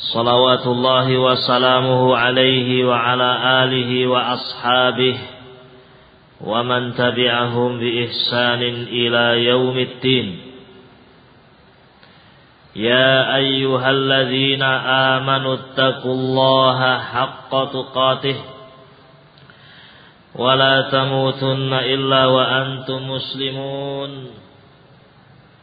صلوات الله وسلامه عليه وعلى آله وأصحابه ومن تبعهم بإحسان إلى يوم الدين. يا أيها الذين آمنوا اتقوا الله حق تقاته ولا تموتن إلا وأنتم مسلمون.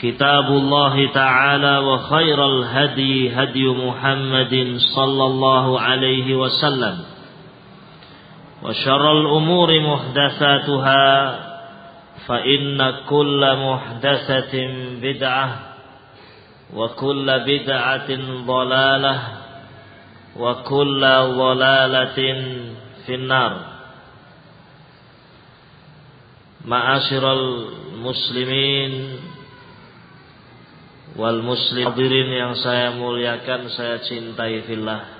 كتاب الله تعالى وخير الهدي هدي محمد صلى الله عليه وسلم وشر الأمور محدثاتها فإن كل محدثة بدعة وكل بدعة ضلالة وكل ضلالة في النار معاشر المسلمين wal muslim hadirin yang saya muliakan saya cintai fillah.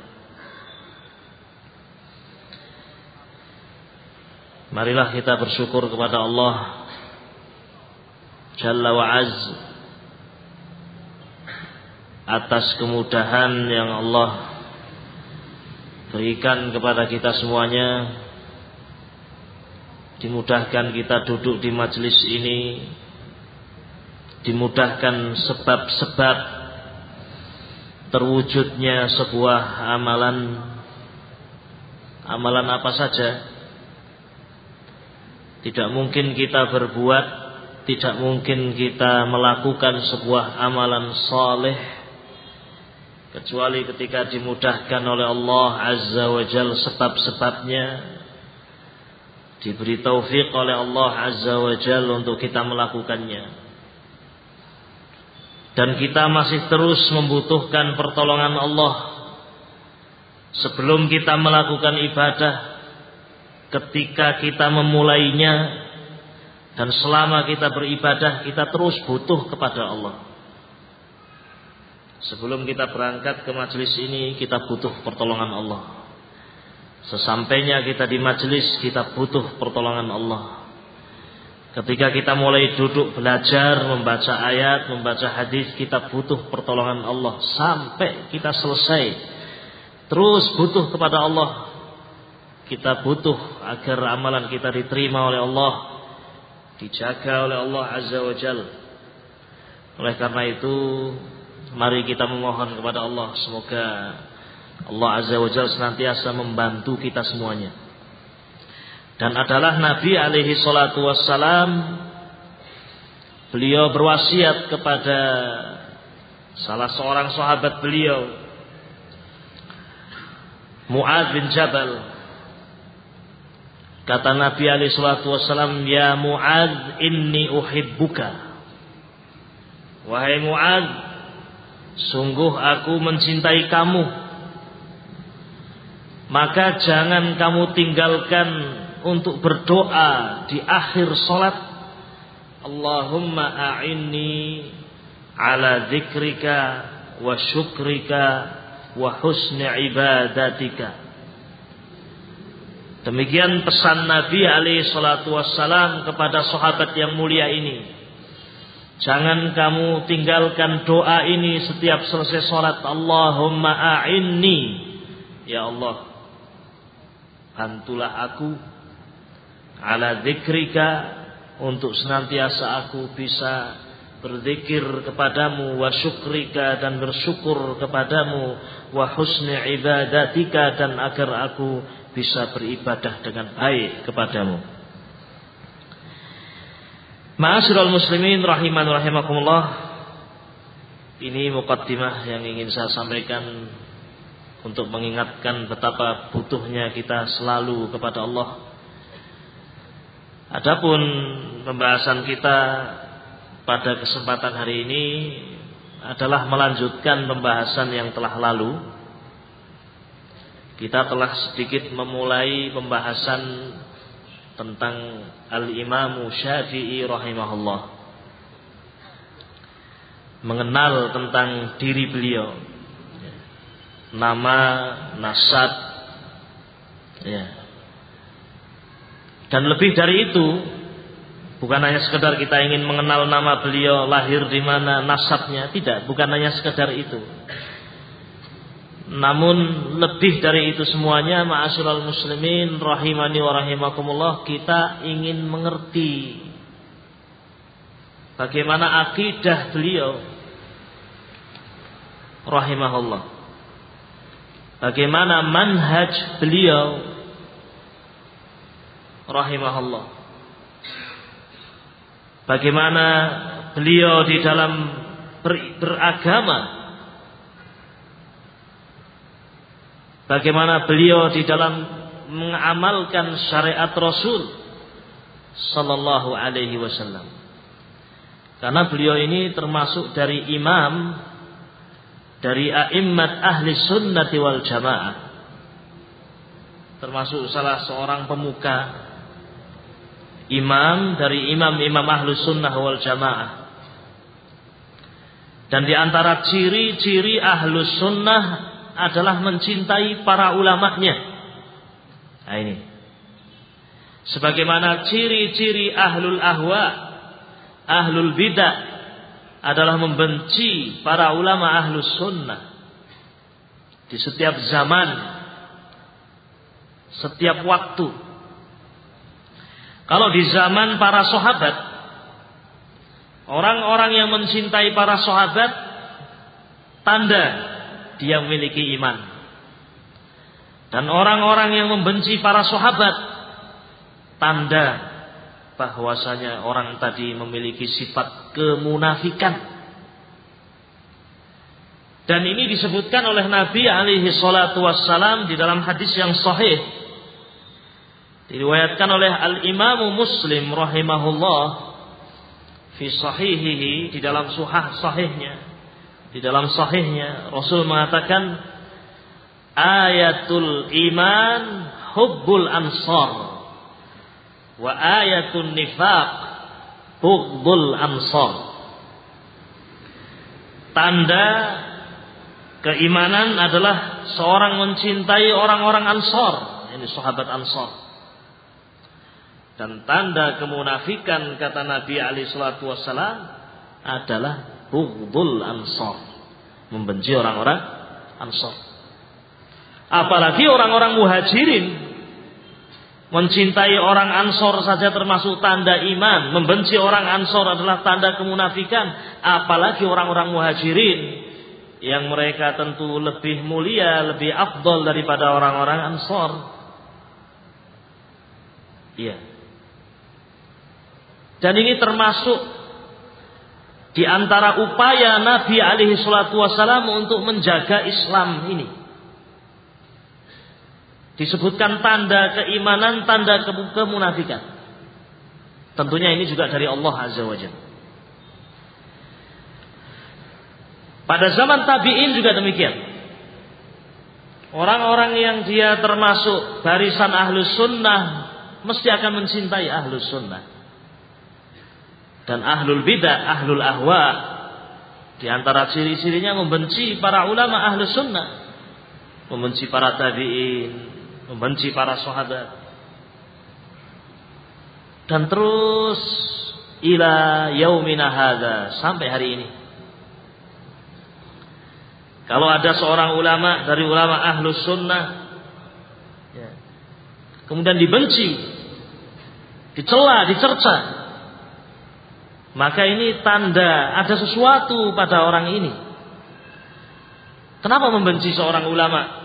Marilah kita bersyukur kepada Allah Jalla wa Az atas kemudahan yang Allah berikan kepada kita semuanya. Dimudahkan kita duduk di majelis ini dimudahkan sebab-sebab terwujudnya sebuah amalan. Amalan apa saja? Tidak mungkin kita berbuat tidak mungkin kita melakukan sebuah amalan soleh kecuali ketika dimudahkan oleh Allah Azza wa Jal sebab-sebabnya. Diberi taufik oleh Allah Azza wa Jal untuk kita melakukannya dan kita masih terus membutuhkan pertolongan Allah. Sebelum kita melakukan ibadah ketika kita memulainya dan selama kita beribadah kita terus butuh kepada Allah. Sebelum kita berangkat ke majelis ini kita butuh pertolongan Allah. Sesampainya kita di majelis kita butuh pertolongan Allah Ketika kita mulai duduk belajar, membaca ayat, membaca hadis, kita butuh pertolongan Allah sampai kita selesai. Terus butuh kepada Allah. Kita butuh agar amalan kita diterima oleh Allah, dijaga oleh Allah Azza wa Jal. Oleh karena itu, mari kita memohon kepada Allah semoga Allah Azza wa Jal senantiasa membantu kita semuanya dan adalah Nabi alaihi salatu wassalam beliau berwasiat kepada salah seorang sahabat beliau Mu'ad bin Jabal. Kata Nabi alaihi salatu wassalam ya Mu'ad inni uhibbuka. Wahai Mu'ad sungguh aku mencintai kamu. Maka jangan kamu tinggalkan untuk berdoa di akhir salat Allahumma a'inni ala dzikrika wa syukrika wa husni ibadatika Demikian pesan Nabi alaihi salatu wassalam kepada sahabat yang mulia ini. Jangan kamu tinggalkan doa ini setiap selesai sholat. Allahumma a'inni. Ya Allah. Bantulah aku. Ala zikrika. Untuk senantiasa aku bisa berzikir kepadamu. Wa syukrika dan bersyukur kepadamu. Wa husni ibadatika dan agar aku bisa beribadah dengan baik kepadamu. Ma'asyiral muslimin rahiman rahimakumullah. Ini mukaddimah yang ingin saya sampaikan untuk mengingatkan betapa butuhnya kita selalu kepada Allah. Adapun pembahasan kita pada kesempatan hari ini adalah melanjutkan pembahasan yang telah lalu. Kita telah sedikit memulai pembahasan tentang Al-Imam Syafi'i rahimahullah. Mengenal tentang diri beliau. Nama nasab ya dan lebih dari itu bukan hanya sekedar kita ingin mengenal nama beliau lahir di mana nasabnya tidak bukan hanya sekedar itu namun lebih dari itu semuanya ma'asyiral muslimin rahimani wa rahimakumullah kita ingin mengerti bagaimana akidah beliau rahimahullah. Bagaimana manhaj beliau rahimahullah. Bagaimana beliau di dalam ber, beragama bagaimana beliau di dalam mengamalkan syariat Rasul sallallahu alaihi wasallam. Karena beliau ini termasuk dari imam dari a'immat ahli sunnati wal jamaah. Termasuk salah seorang pemuka imam dari imam-imam ahli sunnah wal jamaah. Dan di antara ciri-ciri ahlu sunnah adalah mencintai para ulamanya. Nah ini. Sebagaimana ciri-ciri ahlul ahwa, ahlul bidah adalah membenci para ulama ahlus sunnah. Di setiap zaman, setiap waktu. Kalau di zaman para sahabat, orang-orang yang mencintai para sahabat, tanda dia memiliki iman. Dan orang-orang yang membenci para sahabat tanda bahwasanya orang tadi memiliki sifat kemunafikan. Dan ini disebutkan oleh Nabi alaihi salatu wassalam di dalam hadis yang sahih. Diriwayatkan oleh Al-Imamu Muslim rahimahullah fi sahihihi di dalam suhah sahihnya di dalam sahihnya Rasul mengatakan ayatul iman hubbul ansar wa ayatul nifaq bughdul ansar. Tanda keimanan adalah seorang mencintai orang-orang ansar, ini sahabat ansar. Dan tanda kemunafikan kata Nabi alaihi wasallam adalah bughdul ansor. Membenci orang-orang ansor. Apalagi orang-orang muhajirin. Mencintai orang ansor saja termasuk tanda iman. Membenci orang ansor adalah tanda kemunafikan. Apalagi orang-orang muhajirin. Yang mereka tentu lebih mulia, lebih afdol daripada orang-orang ansor. Iya. Dan ini termasuk di antara upaya Nabi alaihi salatu wasalam untuk menjaga Islam ini. Disebutkan tanda keimanan, tanda kemunafikan. Tentunya ini juga dari Allah Azza wa Jalla. Pada zaman tabi'in juga demikian. Orang-orang yang dia termasuk barisan ahlus sunnah mesti akan mencintai ahlus sunnah dan ahlul bidah, ahlul ahwa. Di antara ciri-cirinya membenci para ulama ahlu sunnah. Membenci para tabi'in. Membenci para sahabat. Dan terus ila yaumina hadza sampai hari ini. Kalau ada seorang ulama dari ulama ahlus sunnah ya, kemudian dibenci, dicela, dicerca, maka ini tanda ada sesuatu pada orang ini. Kenapa membenci seorang ulama?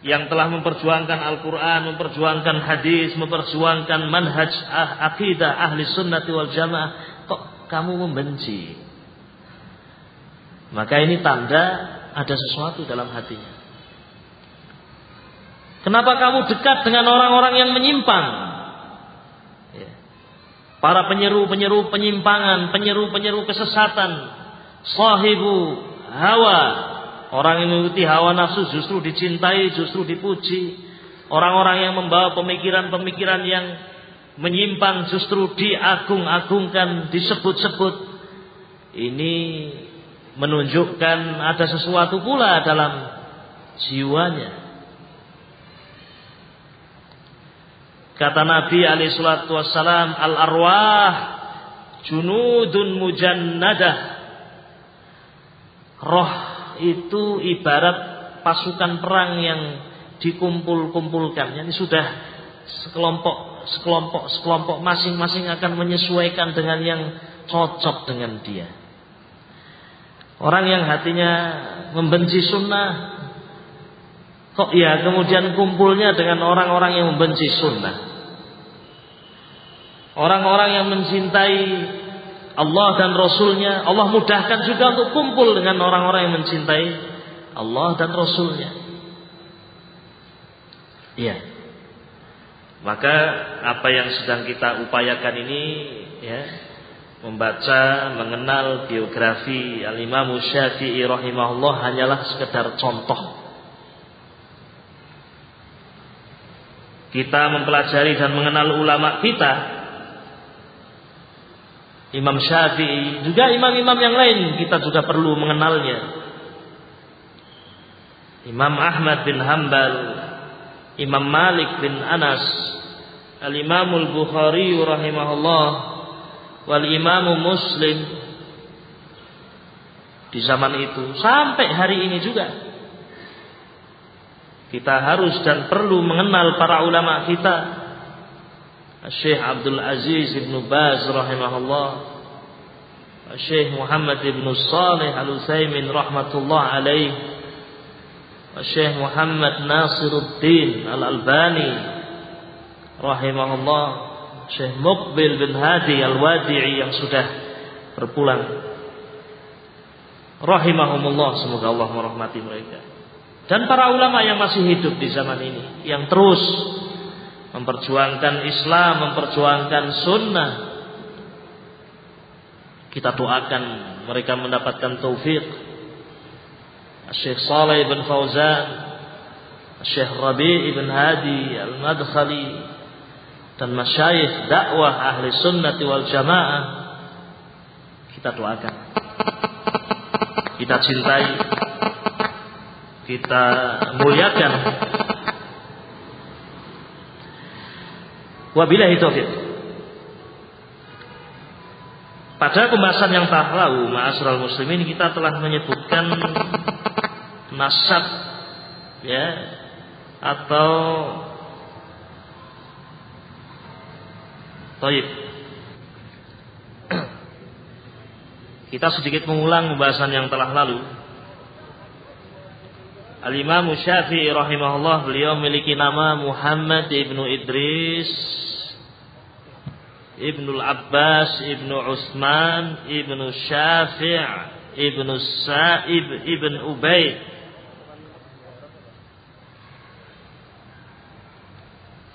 yang telah memperjuangkan Al-Quran, memperjuangkan hadis, memperjuangkan manhaj ah, akidah ahli sunnati wal jamaah, kok kamu membenci? Maka ini tanda ada sesuatu dalam hatinya. Kenapa kamu dekat dengan orang-orang yang menyimpang? Para penyeru-penyeru penyimpangan, penyeru-penyeru kesesatan, sahibu hawa, Orang yang mengikuti hawa nafsu justru dicintai, justru dipuji. Orang-orang yang membawa pemikiran-pemikiran yang menyimpang justru diagung-agungkan, disebut-sebut. Ini menunjukkan ada sesuatu pula dalam jiwanya. Kata Nabi alaihi salatu wassalam, al-arwah junudun mujannadah. Roh itu ibarat pasukan perang yang dikumpul-kumpulkan. Ini sudah sekelompok, sekelompok, sekelompok masing-masing akan menyesuaikan dengan yang cocok dengan dia. Orang yang hatinya membenci sunnah, kok ya kemudian kumpulnya dengan orang-orang yang membenci sunnah. Orang-orang yang mencintai Allah dan Rasulnya Allah mudahkan juga untuk kumpul dengan orang-orang yang mencintai Allah dan Rasulnya. Iya. Maka apa yang sedang kita upayakan ini ya Membaca, mengenal biografi Al-Imam Syafi'i rahimahullah hanyalah sekedar contoh. Kita mempelajari dan mengenal ulama kita Imam Syafi'i, juga imam-imam yang lain kita juga perlu mengenalnya. Imam Ahmad bin Hambal, Imam Malik bin Anas, Al-Imam Al-Bukhari rahimahullah, wal Imam Muslim di zaman itu sampai hari ini juga kita harus dan perlu mengenal para ulama kita Syekh Abdul Aziz Ibn Baz rahimahullah Syekh Muhammad Ibn Salih Al-Utsaimin rahmatullah alaih Syekh Muhammad Nasiruddin Al-Albani rahimahullah Syekh Muqbil bin Hadi Al-Wadi'i yang sudah berpulang. Rahimahumullah semoga Allah merahmati mereka. Dan para ulama yang masih hidup di zaman ini yang terus memperjuangkan Islam, memperjuangkan sunnah. Kita doakan mereka mendapatkan taufik. Syekh Saleh ibn Fauzan, Syekh Rabi ibn Hadi Al-Madkhali dan masyayikh dakwah ahli sunnati wal jamaah kita doakan. Kita cintai, kita muliakan Wabillahi taufiq. Pada pembahasan yang telah lalu, ma'asral muslimin kita telah menyebutkan nasab ya atau Taib. Kita sedikit mengulang pembahasan yang telah lalu. Al-Imam Syafi'i rahimahullah beliau memiliki nama Muhammad ibnu Idris ibnu Abbas ibnu Utsman ibnu Syafi' ibnu Sa'ib ibn Ubay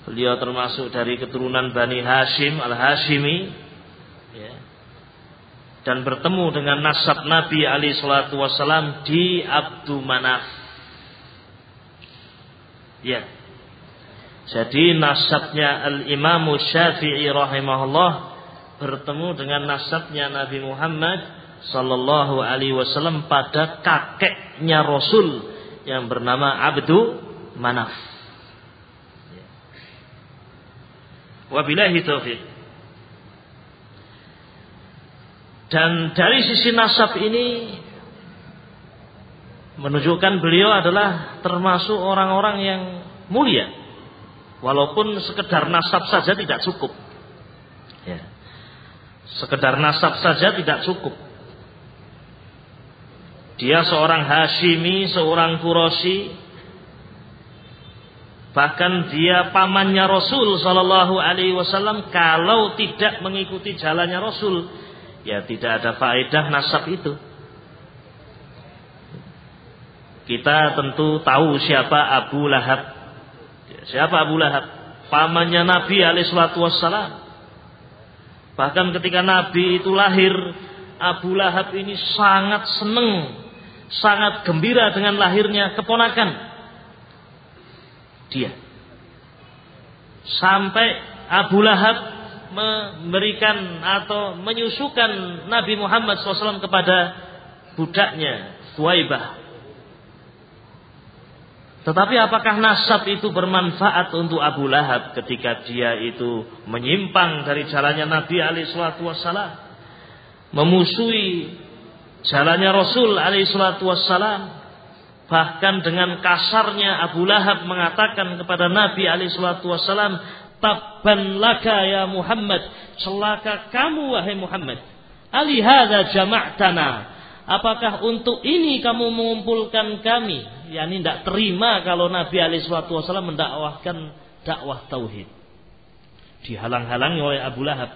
Beliau termasuk dari keturunan Bani Hashim Al-Hashimi ya. dan bertemu dengan nasab Nabi Ali Shallallahu Wasallam di Abdu Manaf Ya. Jadi nasabnya Al-Imam Syafi'i rahimahullah bertemu dengan nasabnya Nabi Muhammad sallallahu alaihi wasallam pada kakeknya Rasul yang bernama Abdu Manaf. Wabillahi taufiq. Dan dari sisi nasab ini menunjukkan beliau adalah termasuk orang-orang yang mulia. Walaupun sekedar nasab saja tidak cukup. Ya. Sekedar nasab saja tidak cukup. Dia seorang Hashimi, seorang Quraisy, bahkan dia pamannya Rasul Shallallahu Alaihi Wasallam. Kalau tidak mengikuti jalannya Rasul, ya tidak ada faedah nasab itu. Kita tentu tahu siapa Abu Lahab. Siapa Abu Lahab? Pamannya Nabi Alaihissalam. Bahkan ketika Nabi itu lahir, Abu Lahab ini sangat senang, sangat gembira dengan lahirnya keponakan dia. Sampai Abu Lahab memberikan atau menyusukan Nabi Muhammad SAW kepada budaknya, Suwaibah. Tetapi apakah nasab itu bermanfaat untuk Abu Lahab ketika dia itu menyimpang dari jalannya Nabi alaihi wassalam, memusuhi jalannya Rasul alaihi wassalam, bahkan dengan kasarnya Abu Lahab mengatakan kepada Nabi alaihi wassalam, "Tabban laka ya Muhammad, celaka kamu wahai Muhammad. Ali hadza jama'tana." Apakah untuk ini kamu mengumpulkan kami? Yani tidak terima kalau Nabi Alaihissalam mendakwahkan dakwah tauhid. Dihalang-halangi oleh Abu Lahab.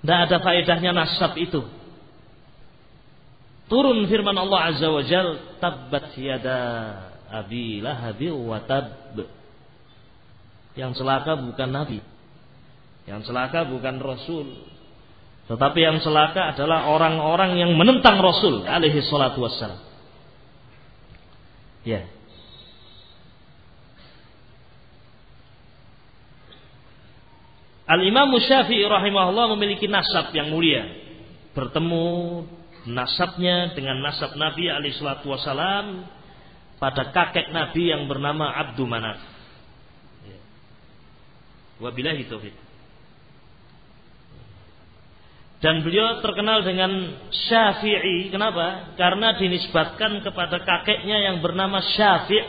Tidak ada faedahnya nasab itu. Turun firman Allah Azza wa Jal, tabbat yada abi lahabi wa tab. Yang celaka bukan Nabi. Yang celaka bukan Rasul. Tetapi yang celaka adalah orang-orang yang menentang Rasul alaihi salatu wassalam. Ya. Al-Imam Syafi'i rahimahullah memiliki nasab yang mulia. Bertemu nasabnya dengan nasab Nabi alaihi salatu wassalam pada kakek Nabi yang bernama Abdul Manaf. Ya. Wabillahi taufiq. Dan beliau terkenal dengan Syafi'i. Kenapa? Karena dinisbatkan kepada kakeknya yang bernama Syafi'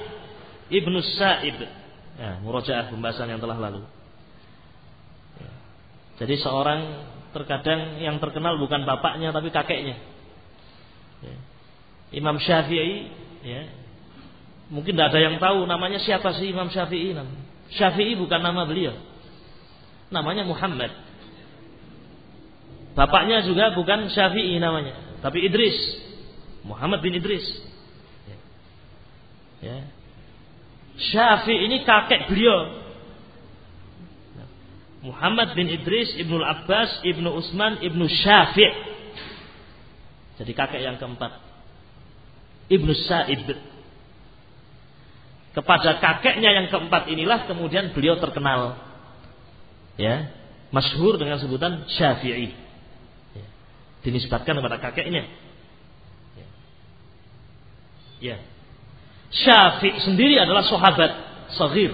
ibnu Sa'ib. Ya, murojaah pembahasan yang telah lalu. Ya. Jadi seorang terkadang yang terkenal bukan bapaknya tapi kakeknya. Ya. Imam Syafi'i, ya, mungkin tidak ada yang tahu namanya siapa sih Imam Syafi'i. Syafi'i bukan nama beliau, namanya Muhammad. Bapaknya juga bukan Syafi'i namanya, tapi Idris. Muhammad bin Idris. Ya. ya. Syafi'i ini kakek beliau. Muhammad bin Idris, Ibnu Abbas, Ibnu Utsman, Ibnu Syafi'. Jadi kakek yang keempat. Ibnu Sa'id. Kepada kakeknya yang keempat inilah kemudian beliau terkenal. Ya, masyhur dengan sebutan Syafi'i dinisbatkan kepada kakeknya. Ya. ya. Syafi' sendiri adalah sahabat sahir.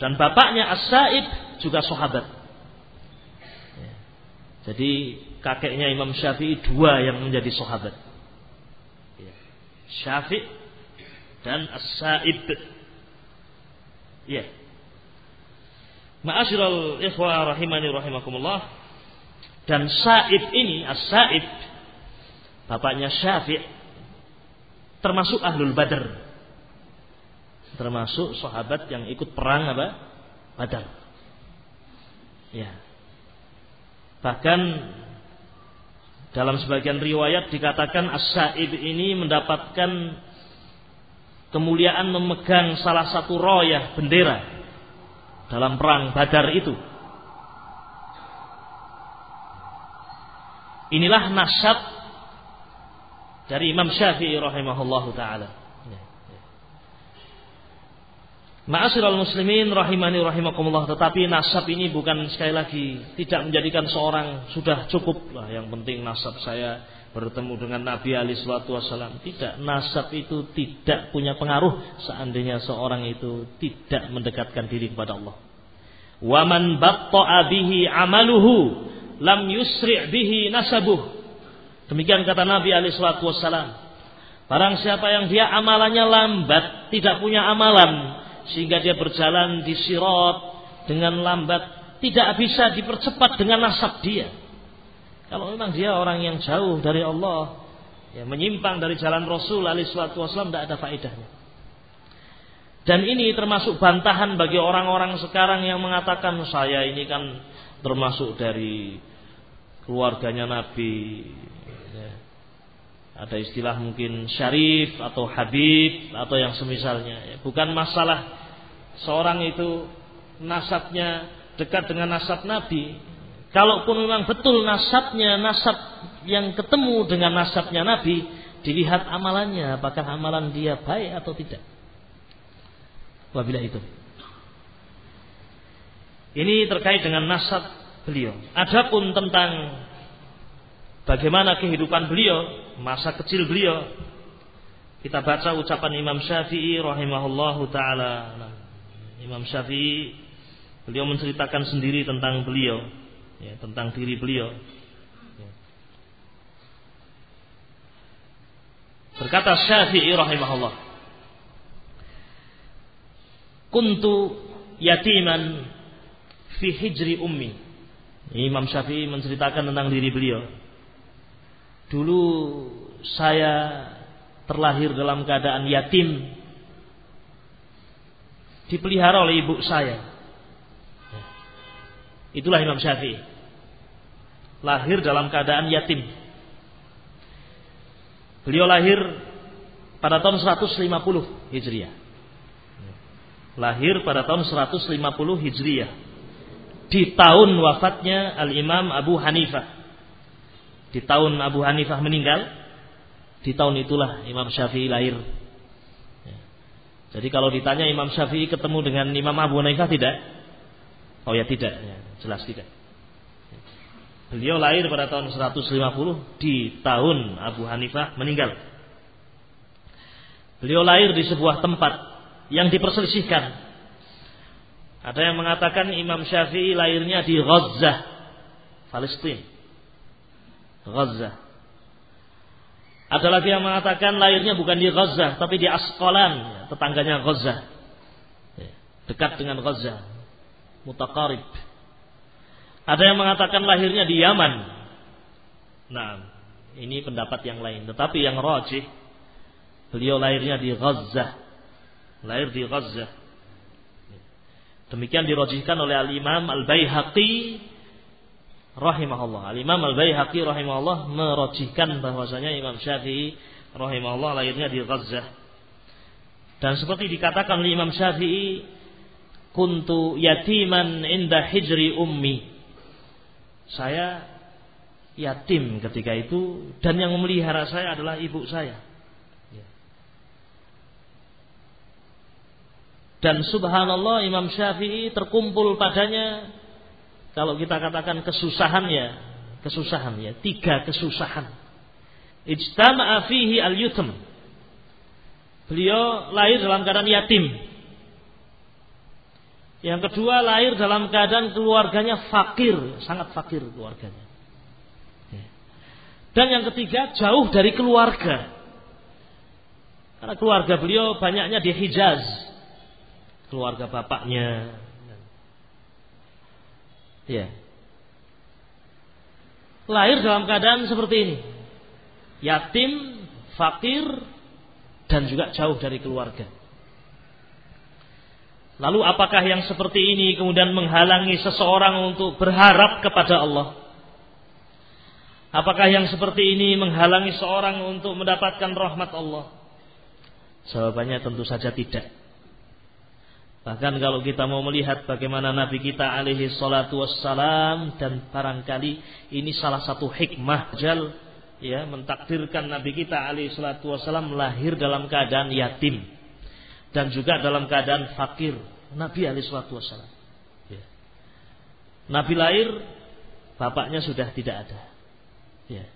Dan bapaknya As-Sa'ib juga sahabat. Ya. Jadi kakeknya Imam Syafi'i dua yang menjadi sahabat. Ya. Syafi' dan As-Sa'ib. Ya. Ma'asyiral ikhwa rahimani rahimakumullah. Dan Sa'id ini, As-Sa'id, bapaknya Syafi' termasuk Ahlul Badar. Termasuk sahabat yang ikut perang apa? Badar. Ya. Bahkan dalam sebagian riwayat dikatakan As-Sa'id ini mendapatkan kemuliaan memegang salah satu royah bendera dalam perang Badar itu. Inilah nasab dari Imam Syafi'i rahimahullahu taala. Ya, ya. Ma'asyiral muslimin rahimani rahimakumullah tetapi nasab ini bukan sekali lagi tidak menjadikan seorang sudah cukup lah yang penting nasab saya bertemu dengan Nabi Ali Shallallahu Wasallam tidak nasab itu tidak punya pengaruh seandainya seorang itu tidak mendekatkan diri kepada Allah Wa man batta'a bihi amaluhu lam yusri' bihi nasabuh. Demikian kata Nabi alaihi salatu. Barang siapa yang dia amalannya lambat, tidak punya amalan, sehingga dia berjalan di sirat dengan lambat, tidak bisa dipercepat dengan nasab dia. Kalau memang dia orang yang jauh dari Allah, ya menyimpang dari jalan Rasul alaihi wassalam tidak ada faedahnya. Dan ini termasuk bantahan bagi orang-orang sekarang yang mengatakan saya ini kan termasuk dari keluarganya Nabi. Ya. Ada istilah mungkin syarif atau habib atau yang semisalnya. Ya. Bukan masalah seorang itu nasabnya dekat dengan nasab Nabi. Kalaupun memang betul nasabnya nasab yang ketemu dengan nasabnya Nabi, dilihat amalannya, apakah amalan dia baik atau tidak. Wabilah itu. Ini terkait dengan nasab beliau. Adapun tentang bagaimana kehidupan beliau, masa kecil beliau, kita baca ucapan Imam Syafi'i rahimahullahu taala. Imam Syafi'i beliau menceritakan sendiri tentang beliau, ya, tentang diri beliau. Berkata Syafi'i rahimahullah, "Kuntu yatiman fi hijri ummi." Imam Syafi'i menceritakan tentang diri beliau. Dulu saya terlahir dalam keadaan yatim dipelihara oleh ibu saya. Itulah Imam Syafi'i. Lahir dalam keadaan yatim. Beliau lahir pada tahun 150 Hijriah. Lahir pada tahun 150 Hijriah. Di tahun wafatnya Al-Imam Abu Hanifah. Di tahun Abu Hanifah meninggal, di tahun itulah Imam Syafi'i lahir. Jadi kalau ditanya Imam Syafi'i ketemu dengan Imam Abu Hanifah tidak? Oh ya tidak, ya, jelas tidak. Beliau lahir pada tahun 150 di tahun Abu Hanifah meninggal. Beliau lahir di sebuah tempat yang diperselisihkan. Ada yang mengatakan Imam Syafi'i lahirnya di Gaza, Palestina. Gaza. Ada lagi yang mengatakan lahirnya bukan di Gaza, tapi di Asqalan, tetangganya Gaza. Dekat dengan Gaza. Mutaqarib. Ada yang mengatakan lahirnya di Yaman. Nah, ini pendapat yang lain. Tetapi yang rajih, beliau lahirnya di Gaza. Lahir di Gaza. Demikian dirojihkan oleh Al-Imam Al-Baihaqi rahimahullah. Al-Imam Al-Baihaqi rahimahullah merojihkan bahwasanya Imam Syafi'i rahimahullah lahirnya di Gaza. Dan seperti dikatakan oleh Imam Syafi'i, kuntu yatiman inda hijri ummi saya yatim ketika itu dan yang memelihara saya adalah ibu saya. Ya. Dan subhanallah Imam Syafi'i terkumpul padanya kalau kita katakan kesusahan ya, kesusahan ya, tiga kesusahan. Ijtama'a fihi al-yutum. Beliau lahir dalam keadaan yatim. Yang kedua lahir dalam keadaan keluarganya fakir, sangat fakir keluarganya. Dan yang ketiga jauh dari keluarga. Karena keluarga beliau banyaknya di Hijaz. Keluarga bapaknya. Ya. Lahir dalam keadaan seperti ini. Yatim, fakir, dan juga jauh dari keluarga. Lalu apakah yang seperti ini kemudian menghalangi seseorang untuk berharap kepada Allah? Apakah yang seperti ini menghalangi seorang untuk mendapatkan rahmat Allah? Jawabannya tentu saja tidak. Bahkan kalau kita mau melihat bagaimana Nabi kita alaihi salatu wassalam dan barangkali ini salah satu hikmah jal ya mentakdirkan Nabi kita alaihi salatu wassalam lahir dalam keadaan yatim dan juga dalam keadaan fakir. Nabi alaihi wasallam. Ya. Nabi lahir, bapaknya sudah tidak ada. Ya.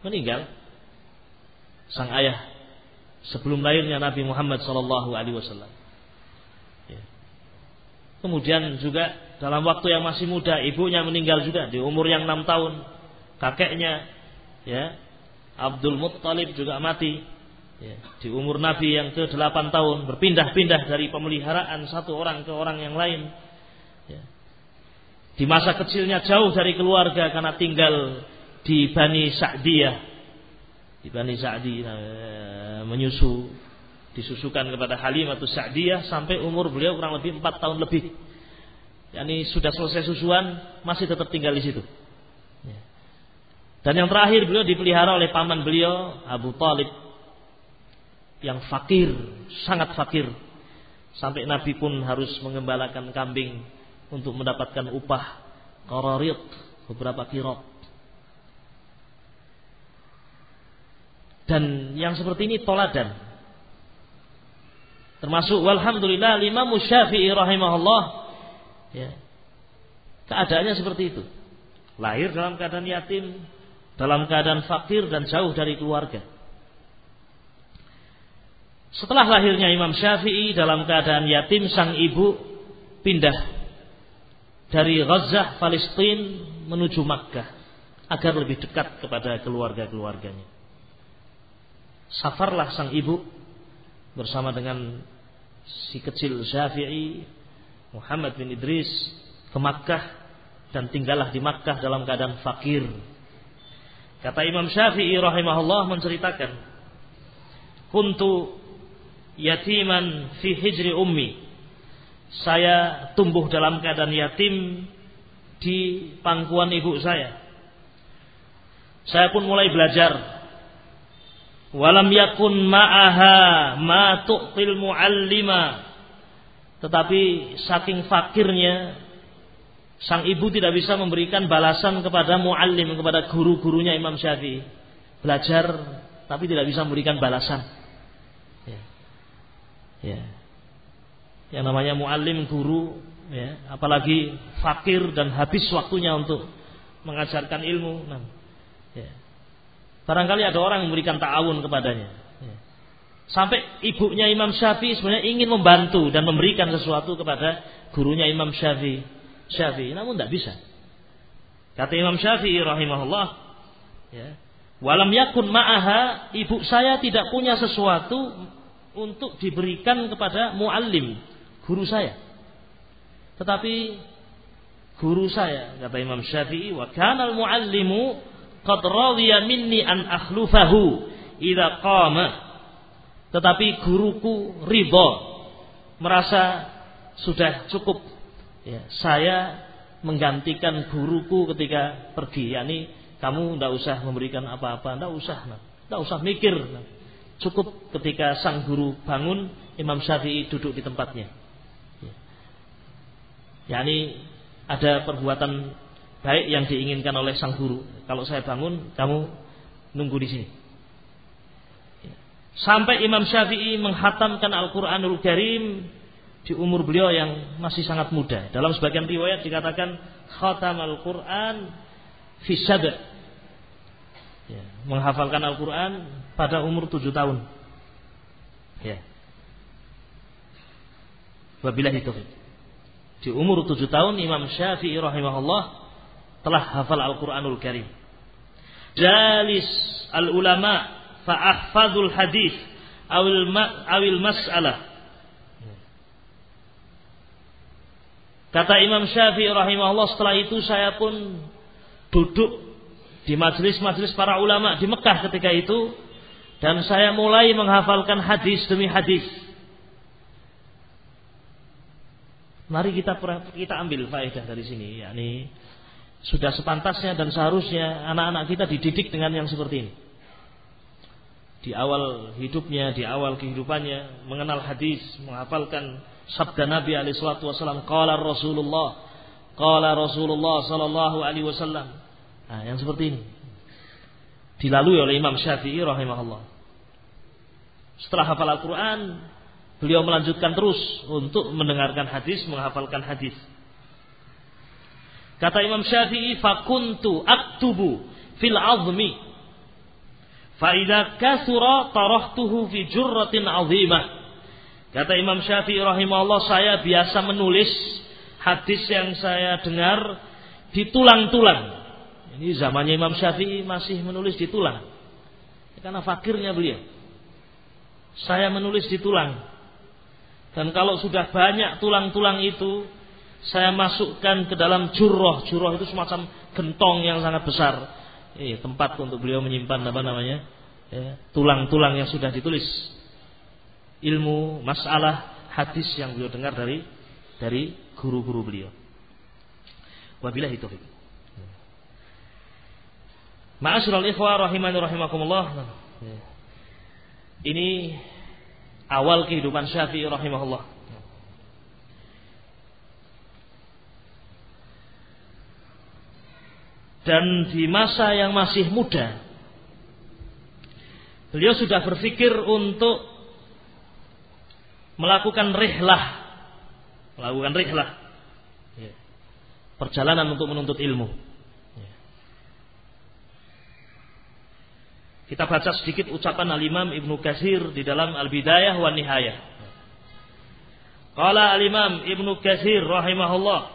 Meninggal. Sang ayah sebelum lahirnya Nabi Muhammad Sallallahu Alaihi Wasallam. Kemudian juga dalam waktu yang masih muda ibunya meninggal juga di umur yang enam tahun. Kakeknya ya Abdul Muttalib juga mati ya, di umur Nabi yang ke delapan tahun berpindah-pindah dari pemeliharaan satu orang ke orang yang lain. Ya. Di masa kecilnya jauh dari keluarga karena tinggal di Bani Sa'diyah. Di Bani Sa'di eh, menyusu disusukan kepada Halimatus Sa'diyah sampai umur beliau kurang lebih empat tahun lebih. Yani sudah selesai susuan masih tetap tinggal di situ. Ya. Dan yang terakhir beliau dipelihara oleh paman beliau Abu Talib yang fakir, sangat fakir. Sampai Nabi pun harus mengembalakan kambing untuk mendapatkan upah qararit beberapa kirot. Dan yang seperti ini toladan Termasuk walhamdulillah lima musyafi'i rahimahullah. Ya. Keadaannya seperti itu. Lahir dalam keadaan yatim, dalam keadaan fakir dan jauh dari keluarga. Setelah lahirnya Imam Syafi'i dalam keadaan yatim, sang ibu pindah dari Gaza, Palestina menuju Makkah agar lebih dekat kepada keluarga-keluarganya. Safarlah sang ibu bersama dengan si kecil Syafi'i Muhammad bin Idris ke Makkah dan tinggallah di Makkah dalam keadaan fakir. Kata Imam Syafi'i rahimahullah menceritakan, "Kuntu yatiman fi hijri ummi." Saya tumbuh dalam keadaan yatim di pangkuan ibu saya. Saya pun mulai belajar Walam yakun ma'aha ma tu'til muallima. Tetapi saking fakirnya sang ibu tidak bisa memberikan balasan kepada muallim kepada guru-gurunya Imam Syafi'i. Belajar tapi tidak bisa memberikan balasan. Ya. ya. Yang namanya muallim guru ya, apalagi fakir dan habis waktunya untuk mengajarkan ilmu. Nah, Barangkali ada orang memberikan ta'awun kepadanya. Ya. Sampai ibunya Imam Syafi'i sebenarnya ingin membantu dan memberikan sesuatu kepada gurunya Imam Syafi'i. Syafi'i, namun tidak bisa. Kata Imam Syafi'i rahimahullah, ya, walam yakun ma'aha, ibu saya tidak punya sesuatu untuk diberikan kepada muallim, guru saya. Tetapi guru saya, kata Imam Syafi'i, wa kanal muallimu qad radiya minni an akhlufahu idza qama. Tetapi guruku ridho merasa sudah cukup. Ya, saya menggantikan guruku ketika pergi. Yakni kamu tidak usah memberikan apa-apa. Tidak usah tidak usah mikir cukup ketika sang guru bangun Imam Syafi'i duduk di tempatnya. Ya. yakni ada perbuatan baik yang diinginkan oleh sang guru. Kalau saya bangun, kamu nunggu di sini. Sampai Imam Syafi'i menghatamkan Al-Quranul Karim di umur beliau yang masih sangat muda. Dalam sebagian riwayat dikatakan khatam Al-Quran fi Ya, menghafalkan Al-Quran pada umur tujuh tahun. Ya. Wabillahi taufiq. Di umur tujuh tahun Imam Syafi'i rahimahullah telah hafal Al-Quranul Karim. Jalis al-ulama fa'ahfadul hadis awil, ma, awil mas'alah. Kata Imam Syafi'i rahimahullah setelah itu saya pun duduk di majelis-majelis para ulama di Mekah ketika itu dan saya mulai menghafalkan hadis demi hadis. Mari kita kita ambil faedah dari sini, yakni sudah sepantasnya dan seharusnya anak-anak kita dididik dengan yang seperti ini. Di awal hidupnya, di awal kehidupannya, mengenal hadis, menghafalkan sabda Nabi alaihi salatu wasallam, qala Rasulullah, qala Rasulullah sallallahu alaihi wasallam. Nah, yang seperti ini. Dilalui oleh Imam Syafi'i rahimahullah. Setelah hafal Al-Qur'an, beliau melanjutkan terus untuk mendengarkan hadis, menghafalkan hadis. Kata Imam Syafi'i, fakuntu aktubu fil azmi. Fa'idha kasura tarahtuhu fi jurratin azimah. Kata Imam Syafi'i rahimahullah, saya biasa menulis hadis yang saya dengar ditulang-tulang. Ini zamannya Imam Syafi'i masih menulis di tulang. Karena fakirnya beliau. Saya menulis di tulang. Dan kalau sudah banyak tulang-tulang itu, saya masukkan ke dalam jurroh. Jurroh itu semacam gentong yang sangat besar. Eh, tempat untuk beliau menyimpan apa namanya? Ya, tulang-tulang yang sudah ditulis. Ilmu, masalah, hadis yang beliau dengar dari dari guru-guru beliau. Wabillahi taufiq. Ma'asyiral ikhwah rahimani rahimakumullah. Ini awal kehidupan Syafi'i rahimahullah. Dan di masa yang masih muda, beliau sudah berpikir untuk melakukan rihlah melakukan rihlah ya. perjalanan untuk menuntut ilmu ya. kita baca sedikit ucapan al-imam Ibnu Katsir di dalam al-bidayah wa nihayah Qala al-imam Ibnu Katsir rahimahullah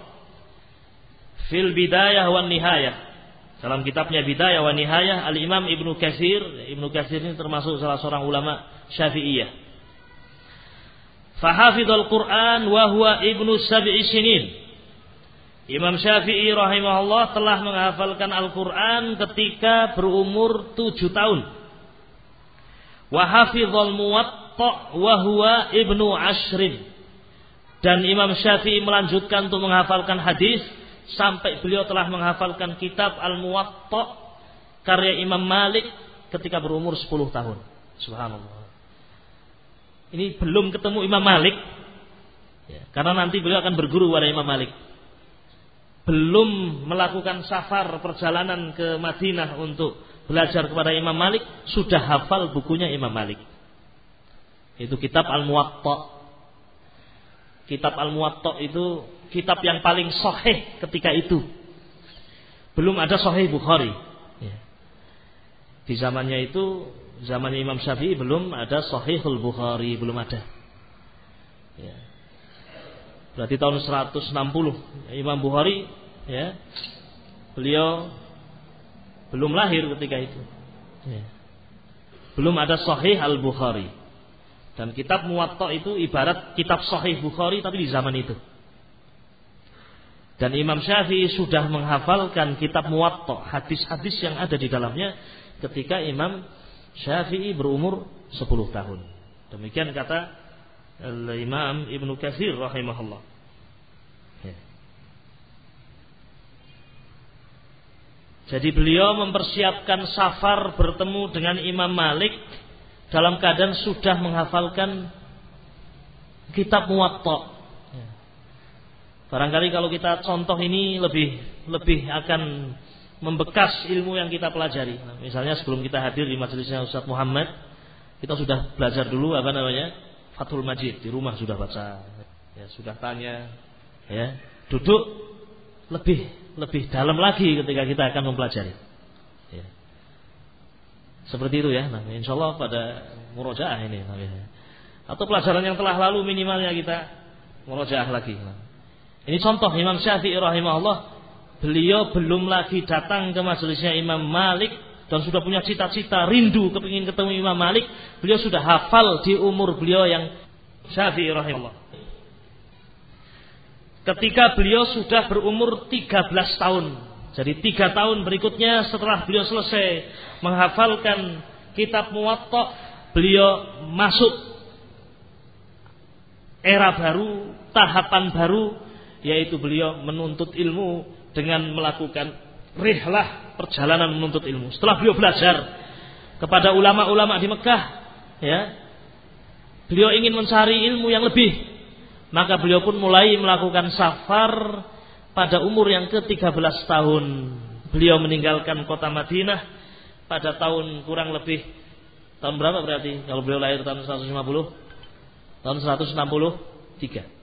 fil bidayah wa nihayah dalam kitabnya Bidayah wa Nihayah Al-Imam Ibnu Katsir Ibnu Katsir ini termasuk salah seorang ulama Syafi'iyah Fahafidhul Quran wa huwa ibnu sab'i sinin. Imam Syafi'i rahimahullah telah menghafalkan Al-Quran ketika berumur tujuh tahun. Wa hafidhul muwatta wa huwa ibnu ashrin. Dan Imam Syafi'i melanjutkan untuk menghafalkan hadis sampai beliau telah menghafalkan kitab Al-Muwatta karya Imam Malik ketika berumur 10 tahun. Subhanallah. Ini belum ketemu Imam Malik. Ya, karena nanti beliau akan berguru pada Imam Malik. Belum melakukan safar perjalanan ke Madinah untuk belajar kepada Imam Malik, sudah hafal bukunya Imam Malik. Itu kitab Al-Muwatta. Kitab Al-Muwatta itu kitab yang paling sahih ketika itu. Belum ada sahih Bukhari. Ya. Di zamannya itu zaman Imam Syafi'i belum ada Sahihul Bukhari, belum ada. Ya. Berarti tahun 160 Imam Bukhari ya. Beliau belum lahir ketika itu. Ya. Belum ada Sahih Al-Bukhari. Dan kitab Muwatta itu ibarat kitab Sahih Bukhari tapi di zaman itu. Dan Imam Syafi'i sudah menghafalkan kitab Muwatta, hadis-hadis yang ada di dalamnya ketika Imam Syafi'i berumur 10 tahun. Demikian kata Imam Ibnu Katsir rahimahullah. Ya. Jadi beliau mempersiapkan safar bertemu dengan Imam Malik dalam keadaan sudah menghafalkan kitab Muwatta. Ya. Barangkali kalau kita contoh ini lebih lebih akan membekas ilmu yang kita pelajari. Nah, misalnya sebelum kita hadir di majelisnya Ustaz Muhammad, kita sudah belajar dulu apa namanya? Fathul Majid di rumah sudah baca. Ya, sudah tanya, ya. Duduk lebih lebih dalam lagi ketika kita akan mempelajari. Ya. Seperti itu ya. Nah, insya Allah pada murojaah ini. Atau pelajaran yang telah lalu minimalnya kita murojaah lagi. Nah, ini contoh Imam Syafi'i rahimahullah beliau belum lagi datang ke majelisnya Imam Malik dan sudah punya cita-cita rindu kepingin ketemu Imam Malik, beliau sudah hafal di umur beliau yang Syafi'i rahimahullah. Ketika beliau sudah berumur 13 tahun. Jadi tiga tahun berikutnya setelah beliau selesai menghafalkan kitab Muwatta, beliau masuk era baru, tahapan baru, yaitu beliau menuntut ilmu dengan melakukan rihlah perjalanan menuntut ilmu. Setelah beliau belajar kepada ulama-ulama di Mekah, ya, beliau ingin mencari ilmu yang lebih, maka beliau pun mulai melakukan safar pada umur yang ke-13 tahun. Beliau meninggalkan kota Madinah pada tahun kurang lebih tahun berapa berarti? Kalau beliau lahir tahun 150? Tahun 163.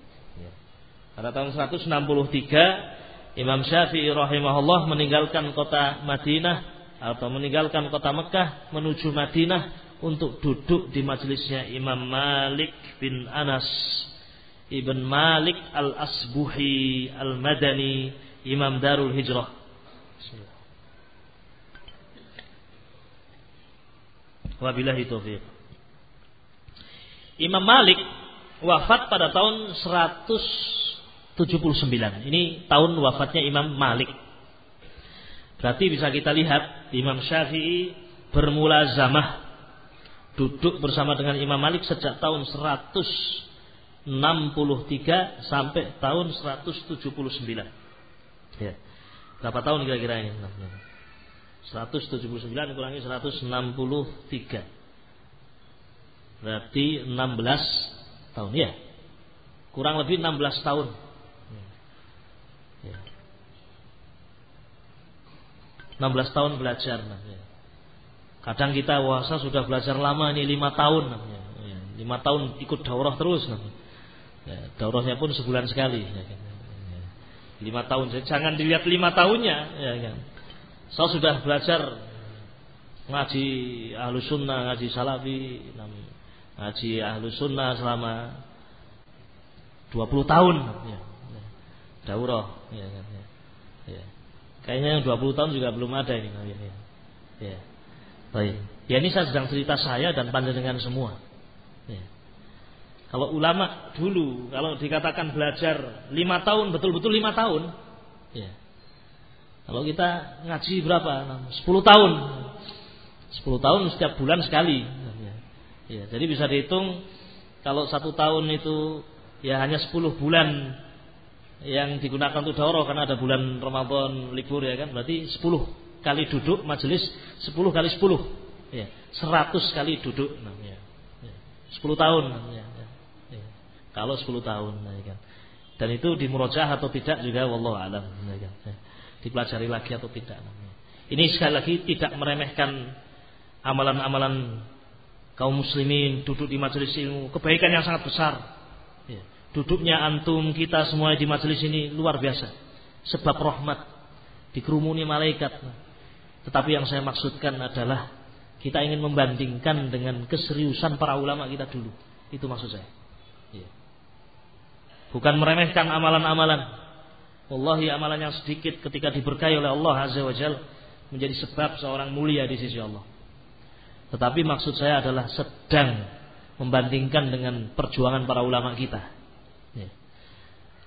Pada tahun 163 Imam Syafi'i rahimahullah meninggalkan kota Madinah atau meninggalkan kota Mekah menuju Madinah untuk duduk di majelisnya Imam Malik bin Anas. Ibn Malik Al-Asbuhi Al-Madani Imam Darul Hijrah. Wabillahi taufiq. Imam Malik wafat pada tahun 179. Ini tahun wafatnya Imam Malik. Berarti bisa kita lihat Imam Syafi'i bermula zamah duduk bersama dengan Imam Malik sejak tahun 163 sampai tahun 179. Ya. Berapa tahun kira-kira ini? 179 kurangi 163. Berarti 16 tahun ya. Kurang lebih 16 tahun. Ya. 16 tahun belajar. Ya. Kadang kita wasa sudah belajar lama ini 5 tahun. Ya. 5 tahun ikut daurah terus. Ya, daurahnya pun sebulan sekali. Ya, kan. ya. Lima tahun, jangan dilihat lima tahunnya, ya kan. Saya sudah belajar ngaji ahlu sunnah, ngaji salafi, ngaji ahlu sunnah selama 20 tahun. Ya, ya. Daurah. Ya, ya, ya. Kayaknya yang 20 tahun juga belum ada ini. Ya, ya. ya. Baik. Ya ini saya sedang cerita saya dan panjenengan semua. Ya. Kalau ulama dulu, kalau dikatakan belajar lima tahun, betul-betul lima tahun, ya kalau kita ngaji berapa? 10 tahun. 10 tahun setiap bulan sekali. Ya, jadi bisa dihitung kalau satu tahun itu ya hanya 10 bulan yang digunakan untuk daurah karena ada bulan Ramadan libur ya kan berarti 10 kali duduk majelis 10 kali 10 ya 100 kali duduk namanya ya, 10 tahun namanya ya, ya. kalau 10 tahun ya kan dan itu di atau tidak juga wallahu alam ya kan ya dipelajari lagi atau tidak. Ini sekali lagi tidak meremehkan amalan-amalan kaum muslimin duduk di majelis ilmu, kebaikan yang sangat besar. Ya. Duduknya antum kita semua di majelis ini luar biasa. Sebab rahmat dikerumuni malaikat. Tetapi yang saya maksudkan adalah kita ingin membandingkan dengan keseriusan para ulama kita dulu. Itu maksud saya. Ya. Bukan meremehkan amalan-amalan Wallahi amalan yang sedikit ketika diberkahi oleh Allah Azza wa Jal menjadi sebab seorang mulia di sisi Allah. Tetapi maksud saya adalah sedang membandingkan dengan perjuangan para ulama kita.